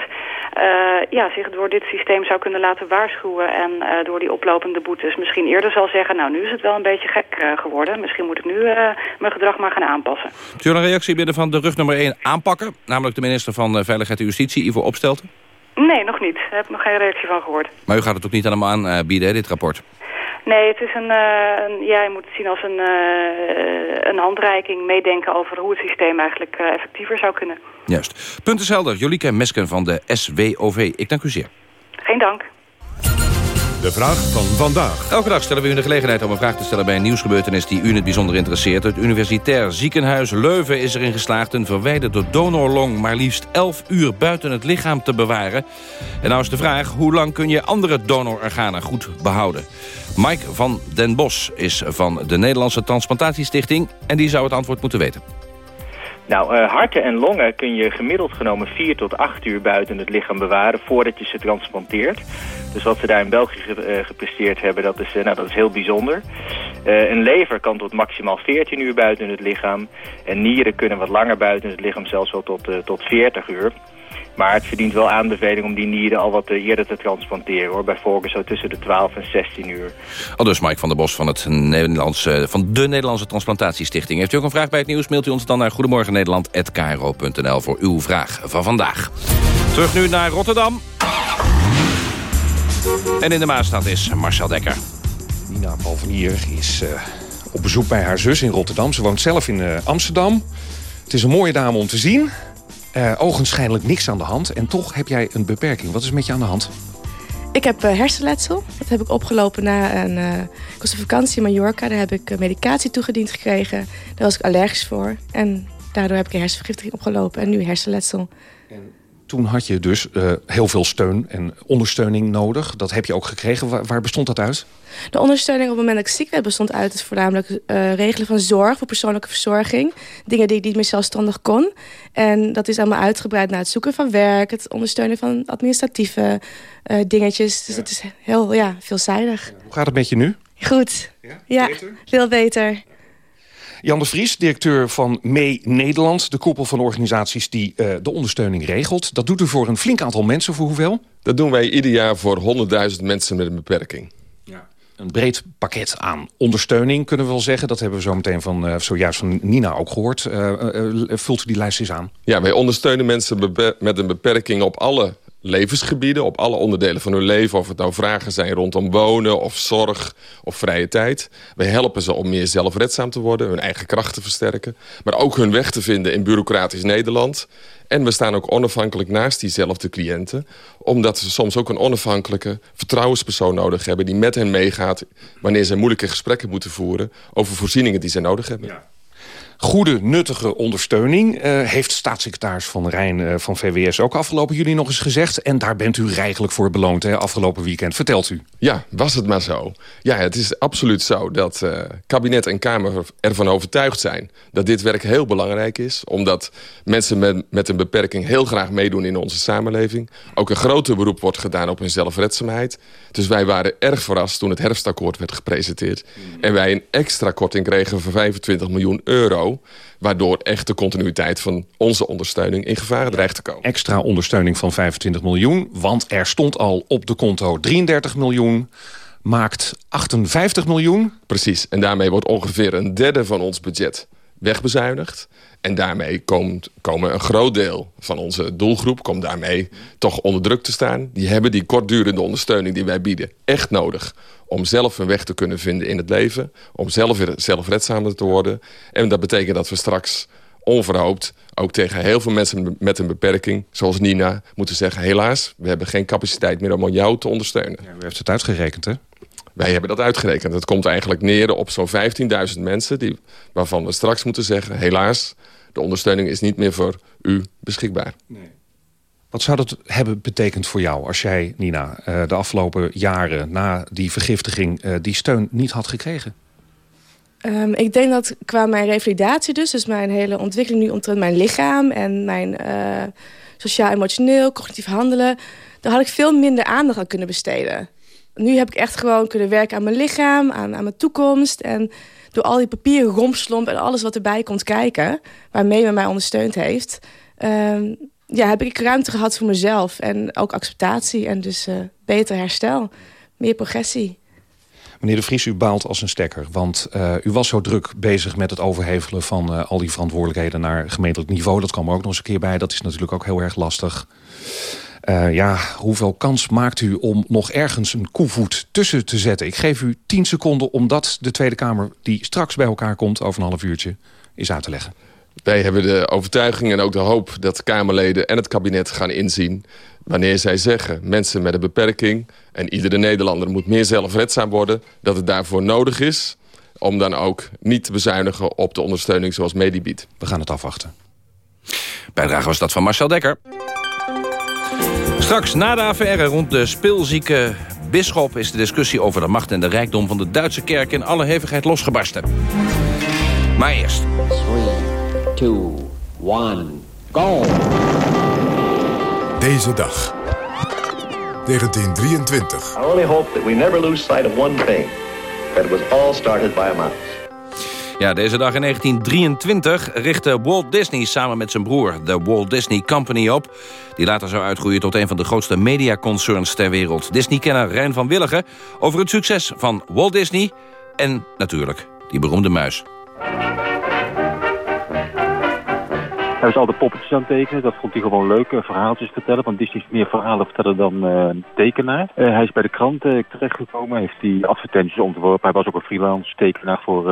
S31: ja, zich door dit systeem zou kunnen laten waarschuwen en door die oplopende boetes misschien eerder zal zeggen... nou, nu is het wel een beetje gek geworden, misschien moet ik nu mijn gedrag maar gaan aanpassen.
S28: U een reactie binnen van de rug nummer 1 aanpakken? Namelijk de minister van Veiligheid en Justitie, Ivo Opstelten?
S31: Nee, nog niet. Daar heb ik nog geen reactie van gehoord.
S28: Maar u gaat het ook niet aan hem aanbieden, dit rapport?
S31: Nee, het is een, uh, een, ja, je moet het zien als een, uh, een handreiking, meedenken over hoe het systeem eigenlijk uh, effectiever zou kunnen.
S28: Juist. Punt is helder. Jolieke Mesken van de SWOV. Ik dank u zeer.
S31: Geen dank.
S1: De vraag van vandaag.
S28: Elke dag stellen we u de gelegenheid om een vraag te stellen bij een nieuwsgebeurtenis die u het bijzonder interesseert. Het Universitair Ziekenhuis Leuven is erin geslaagd een verwijderde donorlong maar liefst 11 uur buiten het lichaam te bewaren. En nou is de vraag, hoe lang kun je andere donororganen goed behouden? Mike van den Bos is van de Nederlandse Transplantatiestichting en die zou het antwoord moeten weten.
S32: Nou, uh, harten en longen kun je gemiddeld genomen 4 tot 8 uur buiten het lichaam bewaren voordat je ze transplanteert. Dus wat ze daar in België ge uh, gepresteerd hebben, dat is, uh, nou, dat is heel bijzonder. een lever kan tot maximaal 14 uur buiten het lichaam. En nieren kunnen wat langer buiten het lichaam, zelfs wel tot, tot 40 uur. Maar het verdient wel aanbeveling om die nieren al wat eerder te transplanteren. hoor. Bijvoorbeeld zo tussen de 12 en 16 uur.
S28: Al dus Mike van der Bos van, het Nederlandse, van de Nederlandse Transplantatiestichting. Heeft u ook een vraag bij het nieuws? Mailt u ons dan naar goedemorgennederland.kro.nl voor uw vraag van vandaag. Terug nu naar Rotterdam. En in de Maasstad is Marcel Dekker.
S29: Nina Palvenier is uh, op bezoek bij haar zus in Rotterdam. Ze woont zelf in uh, Amsterdam. Het is een mooie dame om te zien. Uh, ogenschijnlijk niks aan de hand. En toch heb jij een beperking. Wat is met je aan de hand?
S33: Ik heb uh, hersenletsel. Dat heb ik opgelopen na een... Uh, was vakantie in Mallorca. Daar heb ik medicatie toegediend gekregen. Daar was ik allergisch voor. En daardoor heb ik een hersenvergiftiging opgelopen. En nu hersenletsel.
S29: En toen had je dus uh, heel veel steun en ondersteuning nodig. Dat heb je ook gekregen. Waar, waar, bestond dat uit?
S33: De ondersteuning op het moment dat ik ziek werd bestond uit... het voornamelijk uh, regelen van zorg voor persoonlijke verzorging. Dingen die ik niet meer zelfstandig kon. En dat is allemaal uitgebreid naar het zoeken van werk... het ondersteunen van administratieve uh, dingetjes. Dus ja. dat is heel ja, veelzijdig.
S29: Hoe gaat het met je nu?
S33: Goed. Ja, ja veel beter.
S29: Jan de Vries, directeur van Mee Nederland. De koepel van organisaties die uh, de ondersteuning regelt. Dat doet u voor een flink aantal mensen. Voor hoeveel?
S34: Dat doen wij ieder jaar voor 100.000 mensen met een beperking.
S29: Ja. Een breed pakket aan ondersteuning, kunnen we wel zeggen. Dat hebben we zo meteen van, uh, zojuist van Nina ook gehoord. Uh, vult u die lijst eens aan?
S34: Ja, wij ondersteunen mensen met een beperking op alle levensgebieden, op alle onderdelen van hun leven. Of het nou vragen zijn rondom wonen of zorg of vrije tijd. Wij helpen ze om meer zelfredzaam te worden, hun eigen kracht te versterken. Maar ook hun weg te vinden in bureaucratisch Nederland. En we staan ook onafhankelijk naast diezelfde cliënten. Omdat ze soms ook een onafhankelijke vertrouwenspersoon nodig hebben... die met hen meegaat wanneer ze moeilijke gesprekken moeten voeren... over voorzieningen die ze nodig hebben.
S29: Goede, nuttige ondersteuning... Uh, heeft staatssecretaris Van Rijn uh, van VWS ook afgelopen juli nog eens gezegd. En daar bent u rijkelijk voor beloond, hè, afgelopen weekend. Vertelt u.
S34: Ja, was het maar zo. Ja, het is absoluut zo dat uh, kabinet en Kamer ervan overtuigd zijn... dat dit werk heel belangrijk is. Omdat mensen met, met een beperking heel graag meedoen in onze samenleving. Ook een groter beroep wordt gedaan op hun zelfredzaamheid. Dus wij waren erg verrast toen het herfstakkoord werd gepresenteerd. En wij een extra korting kregen van 25 miljoen euro waardoor echt de continuïteit van onze ondersteuning in gevaar dreigt te komen.
S29: Extra ondersteuning van 25 miljoen, want er stond al op de konto 33 miljoen. maakt 58 miljoen.
S34: Precies, en daarmee wordt ongeveer een derde van ons budget wegbezuinigd. En daarmee komt, komen een groot deel van onze doelgroep... komt daarmee toch onder druk te staan. Die hebben die kortdurende ondersteuning die wij bieden echt nodig... om zelf een weg te kunnen vinden in het leven. Om zelf weer zelfredzamer te worden. En dat betekent dat we straks onverhoopt ook tegen heel veel mensen met een beperking... zoals Nina, moeten zeggen... helaas, we hebben geen capaciteit meer om jou te ondersteunen.
S29: Ja, u heeft het uitgerekend, hè?
S34: Wij hebben dat uitgerekend. Het komt eigenlijk neer op zo'n 15.000 mensen... Die, waarvan we straks moeten zeggen... helaas, de ondersteuning is niet meer voor u beschikbaar. Nee.
S29: Wat zou dat hebben betekend voor jou als jij, Nina... Eh, de afgelopen jaren na die vergiftiging eh, die steun niet had gekregen?
S33: Um, ik denk dat qua mijn revalidatie dus... dus mijn hele ontwikkeling nu omtrent mijn lichaam... en mijn uh, sociaal-emotioneel, cognitief handelen... daar had ik veel minder aandacht aan kunnen besteden. Nu heb ik echt gewoon kunnen werken aan mijn lichaam, aan, aan mijn toekomst... en door al die papieren rompslomp en alles wat erbij komt kijken... waarmee men mij ondersteund heeft... Um, ja, heb ik ruimte gehad voor mezelf en ook acceptatie... en dus uh, beter herstel, meer progressie.
S29: Meneer De Vries, u baalt als een stekker. Want uh, u was zo druk bezig met het overhevelen van uh, al die verantwoordelijkheden naar gemeentelijk niveau. Dat kwam er ook nog eens een keer bij. Dat is natuurlijk ook heel erg lastig. Uh, ja, hoeveel kans maakt u om nog ergens een koevoet tussen te zetten? Ik geef u 10 seconden omdat de Tweede Kamer... die straks bij elkaar komt over een half uurtje, is uit te leggen.
S34: Wij hebben de overtuiging en ook de hoop dat Kamerleden en het kabinet gaan inzien... wanneer zij zeggen, mensen met een beperking... en iedere Nederlander moet meer zelfredzaam worden... dat het daarvoor nodig is om dan ook niet te bezuinigen op de ondersteuning zoals Medi biedt.
S29: We gaan het afwachten.
S28: Bijdrage was dat van Marcel Dekker. Straks na de affaire rond de speelzieke bisschop... is de discussie over de macht en de rijkdom van de Duitse kerk... in alle hevigheid losgebarsten. Maar eerst...
S35: 3, 2, 1, go!
S1: Deze dag. 1923.
S36: I only hope that we never lose sight of one thing. That it was all started by a mouse.
S28: Ja, deze dag in 1923 richtte Walt Disney samen met zijn broer de Walt Disney Company op. Die later zou uitgroeien tot een van de grootste mediaconcerns ter wereld. Disney-kenner Rijn van Willigen over het succes van Walt Disney en natuurlijk die beroemde muis.
S37: Hij was altijd poppetjes aan het tekenen. Dat vond hij gewoon leuk. Uh, verhaaltjes vertellen. Want Disney is meer verhalen vertellen dan uh, tekenaar. Uh, hij is bij de krant terechtgekomen. Heeft hij advertenties ontworpen. Hij was ook een freelance tekenaar voor,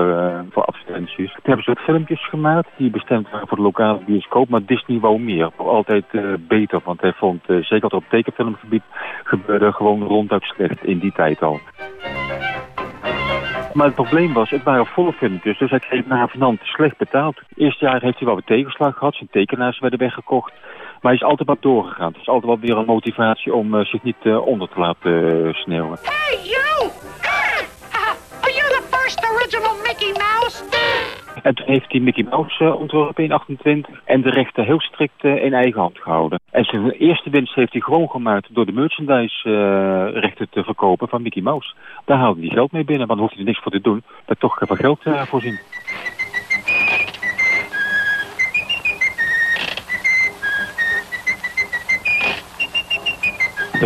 S37: voor advertenties. Toen hebben ze wat filmpjes gemaakt. Die bestemd waren voor de lokale bioscoop. Maar Disney wou meer. Altijd beter. Want hij vond, zeker op tekenfilmgebied, gebeurde gewoon ronduit slecht in die tijd al. Maar het probleem was, het waren filmpjes, dus hij kreeg na Venant slecht betaald. Het eerste jaar heeft hij wel een tegenslag gehad, zijn tekenaars werden weggekocht. Maar hij is altijd wat doorgegaan. Het is altijd wel weer een motivatie om uh, zich niet uh, onder te laten uh, sneeuwen.
S38: Hey, you! Are you the first original Mickey Mouse?
S37: En toen heeft hij Mickey Mouse uh, ontworpen in 28 en de rechten heel strikt uh, in eigen hand gehouden. En zijn eerste winst heeft hij gewoon gemaakt door de merchandise uh, rechten te verkopen van Mickey Mouse. Daar haalde hij geld mee binnen, want daar hoefde hij niks voor te doen. Dat toch van geld voorzien.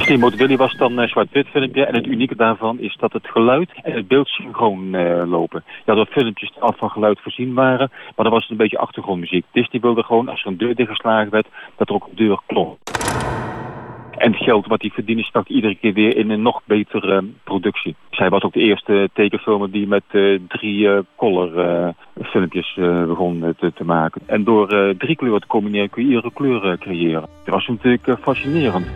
S37: Steamboat Willy was dan een zwart-wit filmpje. En het unieke daarvan is dat het geluid en het beeld synchroon uh, lopen. Ja, dat filmpjes af van geluid voorzien waren. Maar dan was het een beetje achtergrondmuziek. Disney wilde gewoon, als er een deur dichtgeslagen werd, dat er ook een deur klonk. En het geld wat hij verdiende stak iedere keer weer in een nog betere uh, productie. Zij was ook de eerste tekenfilmer die met drie uh, color filmpjes begon te, te, maken. En door drie kleuren te combineren kun je iedere kleur creëren. Dat was natuurlijk fascinerend.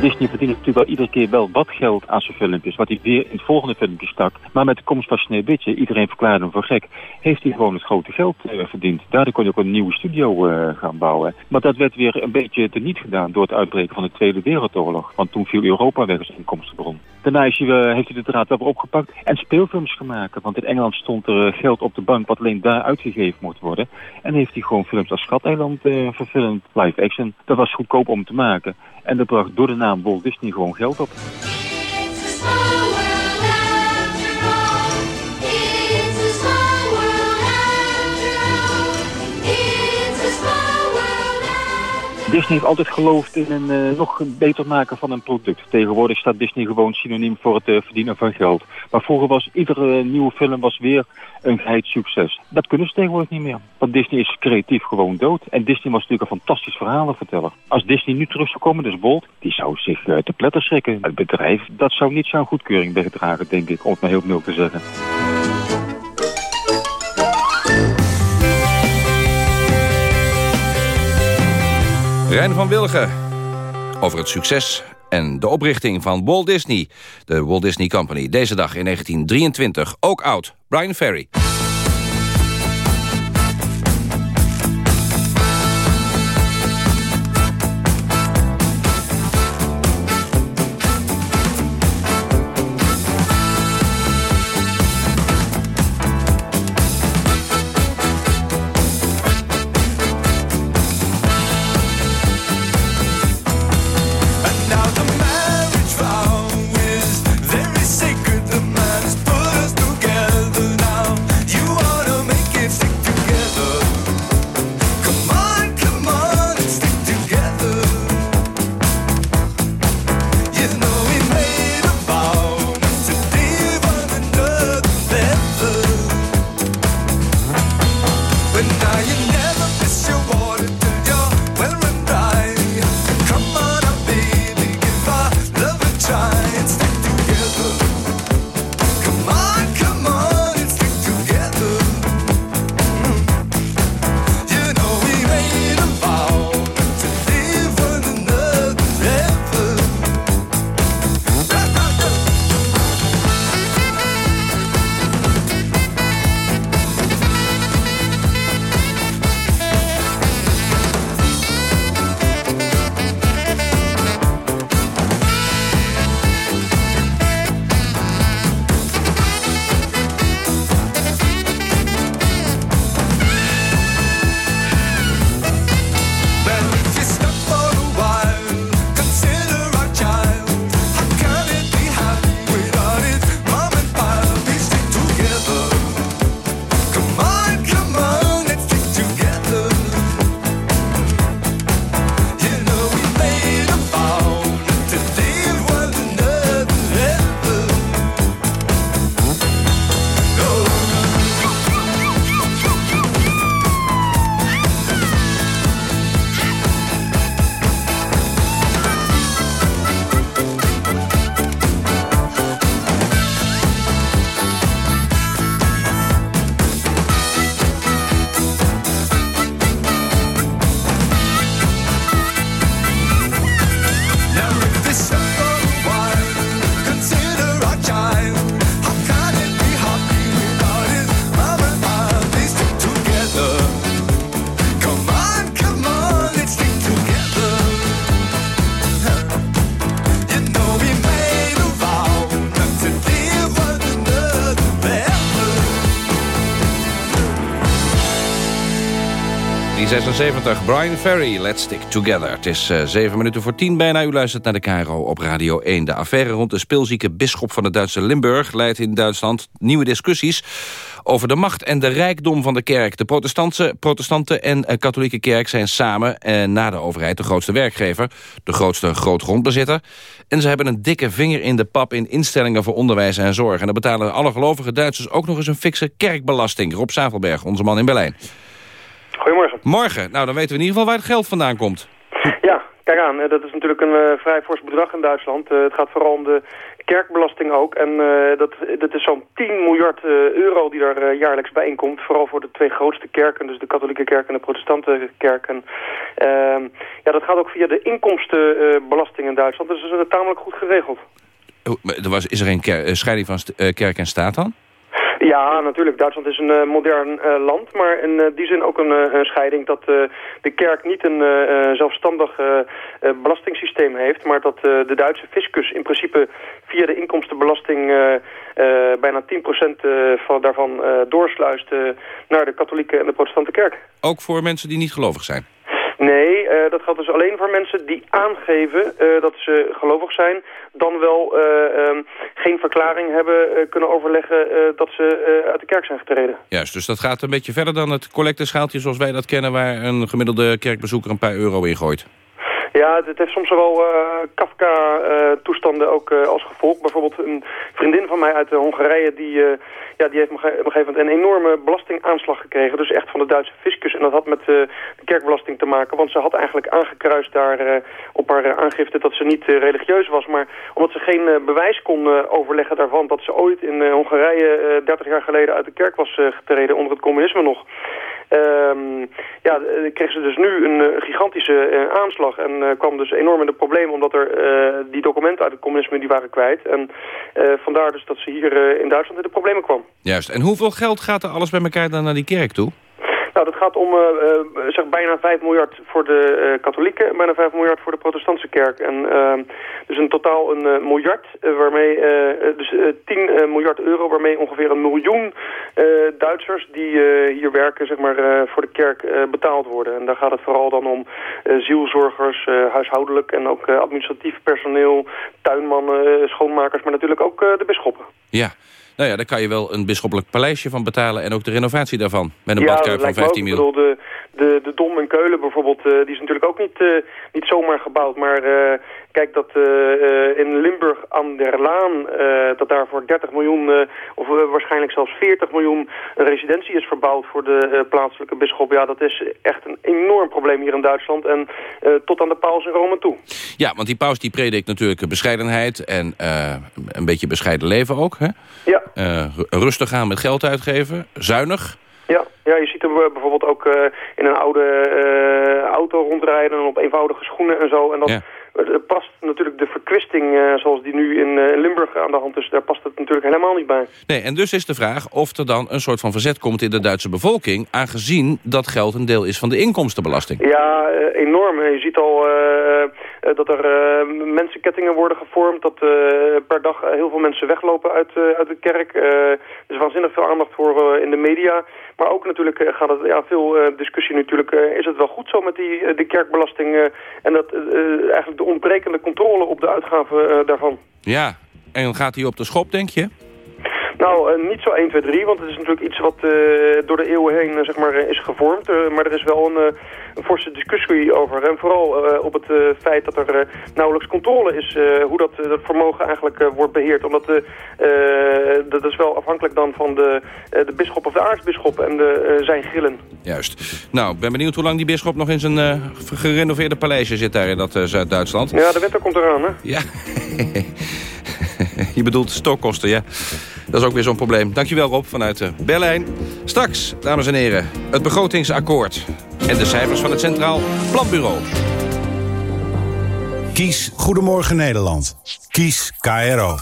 S37: Disney verdient natuurlijk wel iedere keer wel wat geld aan zijn filmpjes, wat hij weer in het volgende filmpje stak. Maar met de komst van Sneeuwwitje, iedereen verklaarde hem voor gek, heeft hij gewoon het grote geld uh, verdiend. Daardoor kon hij ook een nieuwe studio uh, gaan bouwen. Maar dat werd weer een beetje teniet gedaan door het uitbreken van de Tweede Wereldoorlog. Want toen viel Europa weg als inkomstenbron. Daarna is hij, uh, heeft hij de draad weer opgepakt en speelfilms gemaakt. Want in Engeland stond er geld op de bank wat alleen daar uitgegeven moest worden. En heeft hij gewoon films als Schateiland verfilmd, live action. Dat was goedkoop om te maken. En dat bracht door de naam Walt Disney gewoon geld op. Disney heeft altijd geloofd in een uh, nog beter maken van een product. Tegenwoordig staat Disney gewoon synoniem voor het uh, verdienen van geld. Maar vroeger was iedere nieuwe film was weer een geheid succes. Dat kunnen ze tegenwoordig niet meer. Want Disney is creatief gewoon dood. En Disney was natuurlijk een fantastisch verhalenverteller. Als Disney nu terug zou komen, dus Walt, die zou zich te pletter schrikken. Het bedrijf, dat zou niet zo'n goedkeuring wegdragen, denk ik, om het maar heel milk te zeggen.
S39: Rijn van Wilgen over het succes en de oprichting van Walt Disney. De Walt Disney Company. Deze dag in 1923. Ook oud. Brian Ferry. Brian Ferry, Let's Stick Together. Het is uh, zeven minuten voor tien bijna. U luistert naar de KRO op Radio 1. De affaire rond de speelzieke bisschop van het Duitse Limburg... leidt in Duitsland nieuwe discussies over de macht en de rijkdom van de kerk. De protestantse, protestanten en uh, katholieke kerk zijn samen... en uh, na de overheid de grootste werkgever, de grootste grootgrondbezitter. En ze hebben een dikke vinger in de pap in instellingen voor onderwijs en zorg. En dan betalen alle gelovige Duitsers ook nog eens een fikse kerkbelasting. Rob Zavelberg, onze man in Berlijn.
S40: Goedemorgen.
S39: Morgen. Nou, dan weten we in ieder geval waar het geld vandaan komt.
S40: Ja, kijk aan. Dat is natuurlijk een uh, vrij fors bedrag in Duitsland. Uh, het gaat vooral om de kerkbelasting ook. En uh, dat, dat is zo'n 10 miljard euro die daar jaarlijks bij inkomt. Vooral voor de twee grootste kerken, dus de katholieke kerk en de protestante kerken. Ehm, ja, dat gaat ook via de inkomstenbelasting in Duitsland. Dus dat is tamelijk goed geregeld.
S39: Er was, is er een scheiding van kerk en staat dan?
S40: Ja, natuurlijk. Duitsland is een uh, modern uh, land, maar in uh, die zin ook een, een scheiding dat de kerk niet een zelfstandig belastingssysteem heeft, maar dat de Duitse fiscus in principe via de inkomstenbelasting bijna 10% van, daarvan doorsluist naar de katholieke en de protestante kerk.
S39: Ook voor mensen die niet gelovig zijn?
S40: Nee, uh, dat geldt dus alleen voor mensen die aangeven uh, dat ze gelovig zijn... dan wel uh, um, geen verklaring hebben kunnen overleggen dat ze uit de kerk zijn getreden.
S39: Juist, dus dat gaat een beetje verder dan het collecteschaaltje zoals wij dat kennen... waar een gemiddelde kerkbezoeker een paar euro in gooit.
S40: Ja, het, heeft soms wel Kafka-toestanden ook als gevolg. Bijvoorbeeld een vriendin van mij uit Hongarije... die, ja, die heeft op een gegeven moment een enorme belastingaanslag gekregen. Dus echt van de Duitse fiscus. En dat had met de kerkbelasting te maken. Want ze had eigenlijk aangekruist daar op haar aangifte... dat ze niet religieus was. Maar omdat ze geen bewijs kon overleggen daarvan... dat ze ooit in Hongarije 30 jaar geleden uit de kerk was getreden... onder het communisme nog... Um, ja, eh, kreeg ze dus nu een uh, gigantische uh, aanslag en kwam dus enorm in de problemen omdat er die documenten uit het communisme die waren kwijt. En vandaar dus dat ze hier in Duitsland in de problemen kwam.
S28: Juist. En hoeveel geld gaat er alles bij elkaar dan naar die kerk toe?
S40: Nou, dat gaat om uh, zeg bijna 5 miljard voor de uh, katholieken en bijna 5 miljard voor de protestantse kerk. En dus in totaal een miljard, waarmee, dus 10 miljard euro, waarmee ongeveer een miljoen Duitsers die hier werken, zeg maar, voor de kerk betaald worden. En daar gaat het vooral dan om zielzorgers, huishoudelijk en ook administratief personeel, tuinmannen, schoonmakers, maar natuurlijk ook de bisschoppen.
S28: Ja. Nou ja, daar kan je wel een bisschoppelijk paleisje van betalen... en ook de renovatie daarvan, met een badkuip van 15 miljoen.
S40: De, de, de Dom in Keulen bijvoorbeeld, uh, die is natuurlijk ook niet, uh, niet zomaar gebouwd. Maar uh, kijk, dat in Limburg aan der Laan, dat daar voor 30 miljoen... of waarschijnlijk zelfs 40 miljoen een residentie is verbouwd voor de plaatselijke bisschop. Ja, dat is echt een enorm probleem hier in Duitsland. En tot aan de paus in Rome toe.
S28: Ja, want die paus die predikt natuurlijk bescheidenheid en een beetje bescheiden leven ook. Hè?
S40: Ja.
S28: rustig gaan met geld uitgeven, zuinig...
S40: Ja, ja, je ziet hem bijvoorbeeld ook in een oude auto rondrijden op eenvoudige schoenen en zo. En dat ja. Past natuurlijk de verkwisting uh, zoals die nu in Limburg aan de hand is, daar past het natuurlijk helemaal niet bij.
S28: Nee, en dus is de vraag of er dan een soort van verzet komt in de Duitse bevolking, aangezien dat geld een deel is van de inkomstenbelasting.
S40: Ja, enorm. Je ziet al dat er mensenkettingen worden gevormd, dat per dag heel veel mensen weglopen uit, uit de kerk. er is waanzinnig veel aandacht voor in de media. Maar ook natuurlijk eh, gaat het, ja, veel discussie natuurlijk, is het wel goed zo met die de kerkbelasting en dat eigenlijk de ontbrekende controle op de uitgaven daarvan.
S28: Ja, en gaat hij op de schop, denk je?
S40: Nou, niet zo 1, 2, 3, want het is natuurlijk iets wat door de eeuwen heen zeg maar, is gevormd. maar er is wel een, een forse discussie over. En vooral op het feit dat er nauwelijks controle is hoe dat, dat vermogen eigenlijk wordt beheerd. Omdat dat is wel afhankelijk dan van de, de bisschop of de aartsbisschop en de, zijn grillen.
S28: Juist. Nou, ik ben benieuwd hoe lang die bisschop nog in zijn gerenoveerde paleisje zit daar in dat Zuid-Duitsland.
S40: Ja, de winter komt eraan, hè?
S28: Ja. [laughs] Je bedoelt stokkosten, ja. Dat is ook weer zo'n probleem. Dankjewel Rob vanuit uh, Berlijn. Straks, dames en heren, het begrotingsakkoord. En de cijfers van het Centraal Planbureau.
S41: Kies Goedemorgen Nederland. Kies KRO.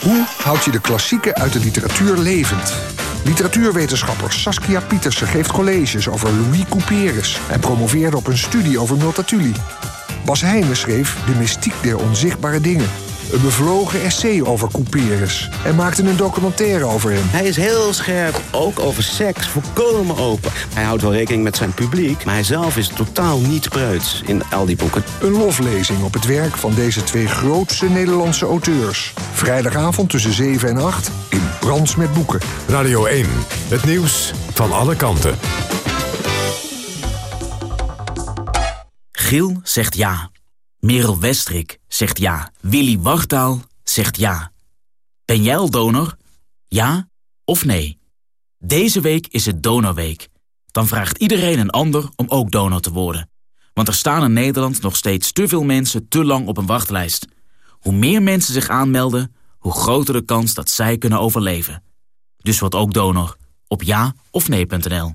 S42: Hoe houd je de klassieken uit de literatuur levend? Literatuurwetenschapper Saskia Pietersen geeft colleges over Louis Couperus... en promoveerde op een studie over Multatuli. Bas Heijnen schreef De mystiek der onzichtbare dingen... Een bevlogen essay over Couperus. En maakte een documentaire over hem.
S43: Hij is heel scherp, ook over seks, volkomen open. Hij houdt wel rekening met zijn publiek, maar hij zelf is totaal niet preuts in al die boeken.
S42: Een loflezing op het werk van deze twee grootste Nederlandse auteurs. Vrijdagavond tussen 7 en 8 in Brands met Boeken.
S1: Radio 1, het nieuws van alle kanten.
S44: Giel zegt ja. Merel Westrik zegt ja. Willy Wartaal zegt ja. Ben jij al donor? Ja of nee? Deze week is het Donorweek. Dan vraagt iedereen een ander om ook donor te worden. Want er staan in Nederland nog steeds te veel mensen te lang op een wachtlijst. Hoe meer mensen zich aanmelden, hoe groter de kans dat zij kunnen overleven. Dus word ook donor op ja of nee.nl.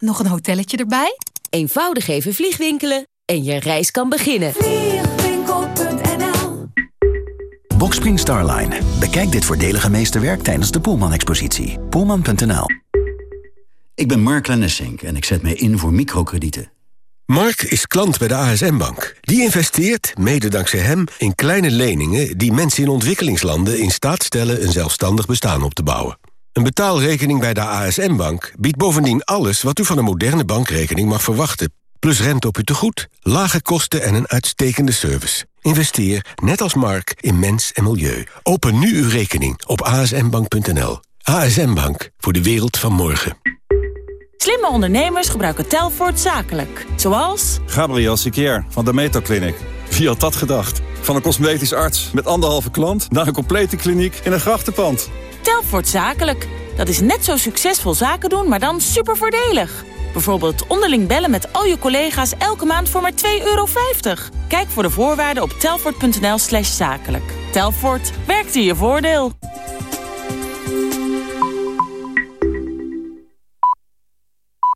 S45: Nog een hotelletje erbij?
S46: Eenvoudig even vliegwinkelen en je reis kan beginnen.
S45: Vliegwinkel.nl
S47: Boxspring Starline. Bekijk dit voordelige meesterwerk tijdens de Poelman-expositie. Poelman.nl
S48: Ik ben Mark Lennessink en ik zet mij in voor microkredieten.
S49: Mark is klant bij de ASM-bank. Die investeert, mede dankzij hem, in kleine leningen... die mensen in ontwikkelingslanden in staat stellen... een zelfstandig bestaan op te bouwen. Een betaalrekening bij de ASM-bank biedt bovendien alles... wat u van een moderne bankrekening mag verwachten. Plus rente op uw tegoed, lage kosten en een uitstekende service. Investeer, net als Mark, in mens en milieu. Open nu uw rekening op asmbank.nl. ASM Bank, voor de wereld van morgen.
S2: Slimme ondernemers gebruiken Telfort zakelijk. Zoals...
S43: Gabriel Sikier van de Metaclinic. Wie had dat gedacht? Van een cosmetisch arts met anderhalve klant... naar een complete kliniek in een grachtenpand.
S2: Telfort zakelijk. Dat is net zo succesvol zaken doen, maar dan super voordelig. Bijvoorbeeld onderling bellen met al je collega's elke maand voor maar 2,50 euro. Kijk voor de voorwaarden op telfort.nl slash zakelijk. Telfort, werkt in je voordeel.